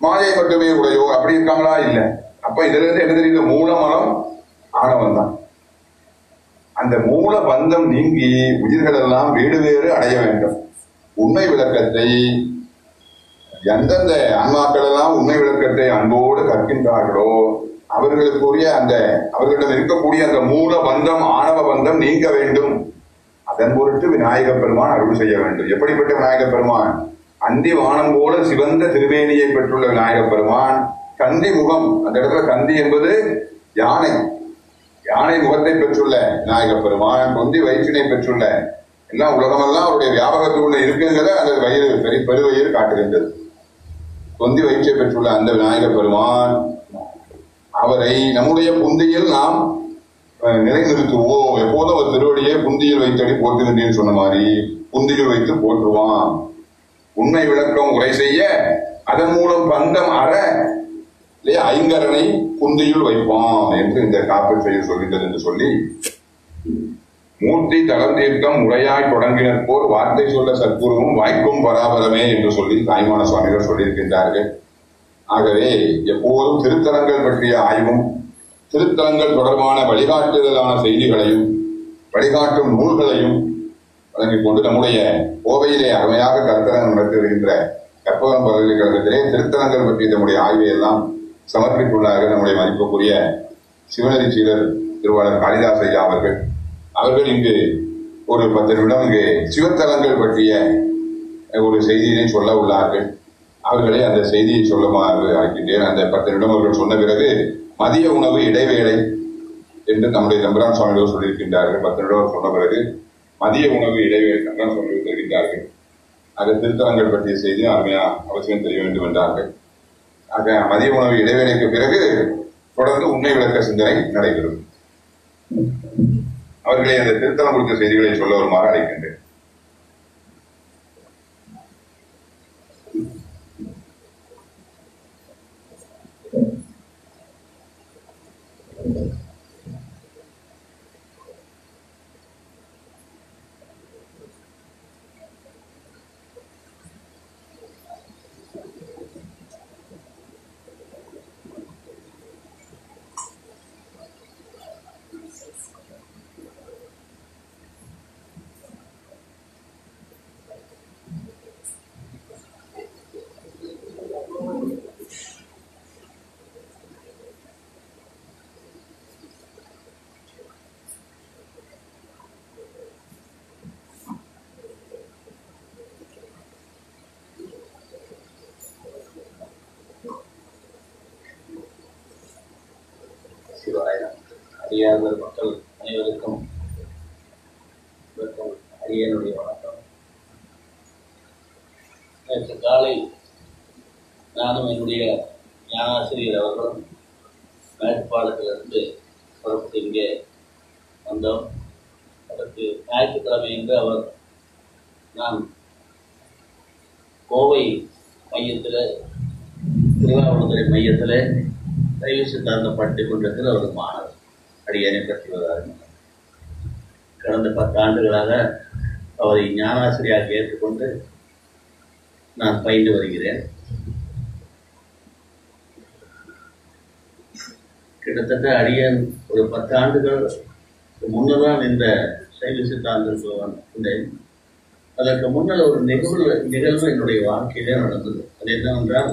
மாயை மட்டுமே உடையோ அப்படி இருக்காங்களா? இல்ல. அப்ப இதுல இருந்து என்ன தெரியுது? மூலமலம் ஆணவம் தான் அந்த மூல பந்தம் நீங்கி உயிர்கள் எல்லாம் வீடு வேறு அடைய வேண்டும். உண்மை விளக்கத்தை எந்தெந்த ஆன்மாக்கள் எல்லாம் உண்மை விளக்கத்தை அன்போடு கற்கின்றார்களோ அவர்களுக்குரிய அந்த அவர்களிடம் இருக்கக்கூடிய அந்த மூல பந்தம் ஆணவ பந்தம் நீங்க வேண்டும். அதன் பொருட்டு விநாயக பெருமான் அருள் செய்ய வேண்டும். எப்படிப்பட்ட விநாயக பெருமான்? அந்தி வானம் போல சிவந்த திருவேணியை பெற்றுள்ள விநாயக பெருமான். கந்தி முகம் அந்த இடத்துல கந்தி என்பது யானை. யானை முகத்தை பெற்றுள்ள விநாயக பெருமான் தொந்தி வயிற்றினை பெற்றுள்ள எல்லாம் உலகமெல்லாம் அவருடைய வியாபகத்துக்குள்ள இருக்குங்கிறத அந்த வயிறு பெரிய பெருவயிறு காட்டுகின்றது. தொந்தி வயிற்றை பெற்றுள்ள அந்த விநாயக பெருமான் அவரை நம்முடைய புந்தியில் நாம் நிலைநிறுத்துவோம். எப்போதும் ஒரு திருவடியை புந்தியில் வைத்தடி போற்றுகின்றேன்னு சொன்ன மாதிரி புந்தியில் வைத்து போற்றுவான். உண்மை விளக்கம் உரை செய்ய அதன் மூலம் பந்தம் அற இல்லையா? ஐங்கரனை குந்தியுள் வைப்பான் என்று இந்த காப்பீட்டு செய்ய சொல்கின்றது என்று சொல்லி மூர்த்தி தளர்ந்தீர்க்கம் முறையாய் தொடங்கினர் போர் வார்த்தை சொல்ல சத்குருவும் வாய்க்கும் பராபரமே என்று சொல்லி தாய்மான சுவாமிகள் சொல்லியிருக்கின்றார்கள். ஆகவே எப்போதும் திருத்தலங்கள் பற்றிய ஆய்வும் திருத்தலங்கள் தொடர்பான வழிகாட்டுதலான செய்திகளையும் வழிகாட்டும் நூல்களையும் வழங்கிக் கொண்டு நம்முடைய கோவையிலே அருமையாக கருத்தரங்கம் நடத்தி வருகின்ற கற்பகம் பல்கலைக்கழகத்திலே திருத்தலங்கள் பற்றி நம்முடைய ஆய்வை எல்லாம் சமர்ப்பித்துள்ளார்கள் நம்முடைய மதிப்புக்குரிய சிவனரி சீலர் திருவாளர் காளிதாஸ் ஐயா அவர்கள். அவர்கள் இங்கு ஒரு பத்து நிமிடம் இங்கு சிவத்தலங்கள் பற்றிய ஒரு செய்தியினை சொல்ல உள்ளார்கள். அவர்களே அந்த செய்தியை சொல்லுமாறு அழைக்கின்றேன். அந்த பத்து நிமிடம் அவர்கள் சொன்ன பிறகு மதிய உணவு இடைவேளை என்று நம்முடைய தம்பிரான் சுவாமிகள் சொல்லியிருக்கின்றார்கள். பத்து நிமிடம் சொன்ன பிறகு மதிய உணவு இடைவேளை தம்பிரான் சுவாமிகள் தெரிவித்தார்கள் அது திருத்தலங்கள் பற்றிய செய்தி அருமையா அவசியம் தெரிய வேண்டும் என்றார்கள். ஆக மதிய உணவு இடைவேளைக்கு பிறகு தொடர்ந்து உண்மை விளக்க சிந்தனை நடைபெறும். அவர்களை அந்த திருத்தலம் கொடுத்த செய்திகளை சொல்ல வருமாறு அழைக்கின்றேன் சிவாயம் அறியாத மக்கள் அனைவருக்கும் அரியனுடைய வணக்கம். நேற்று காலை நானும் என்னுடைய ஞானாசிரியர் அவர்களும் மேற்பாளத்திலிருந்து புறப்பட்டு இங்கே வந்தோம். அதற்கு ஞாயிற்றுக்கிழமை என்று அவர் நான் கோவை மையத்தில் திருவாவூர்துறை மையத்தில் சைவ சித்தாந்தம் படித்துக் கொண்டிருக்கிற ஒரு மாணவர். அடியனை பற்றி கடந்த பத்து ஆண்டுகளாக அவரை ஞானாசிரியாக ஏற்றுக்கொண்டு நான் பயின்று வருகிறேன். கிட்டத்தட்ட அடியன் ஒரு பத்து ஆண்டுகள் முன்னதான் இந்த சைவ சித்தாந்தத்தில் வந்தேன். அதற்கு முன்னால் ஒரு நிகழ்வு நிகழ்வு என்னுடைய வாழ்க்கையிலே நடந்தது. அது என்னவென்றால்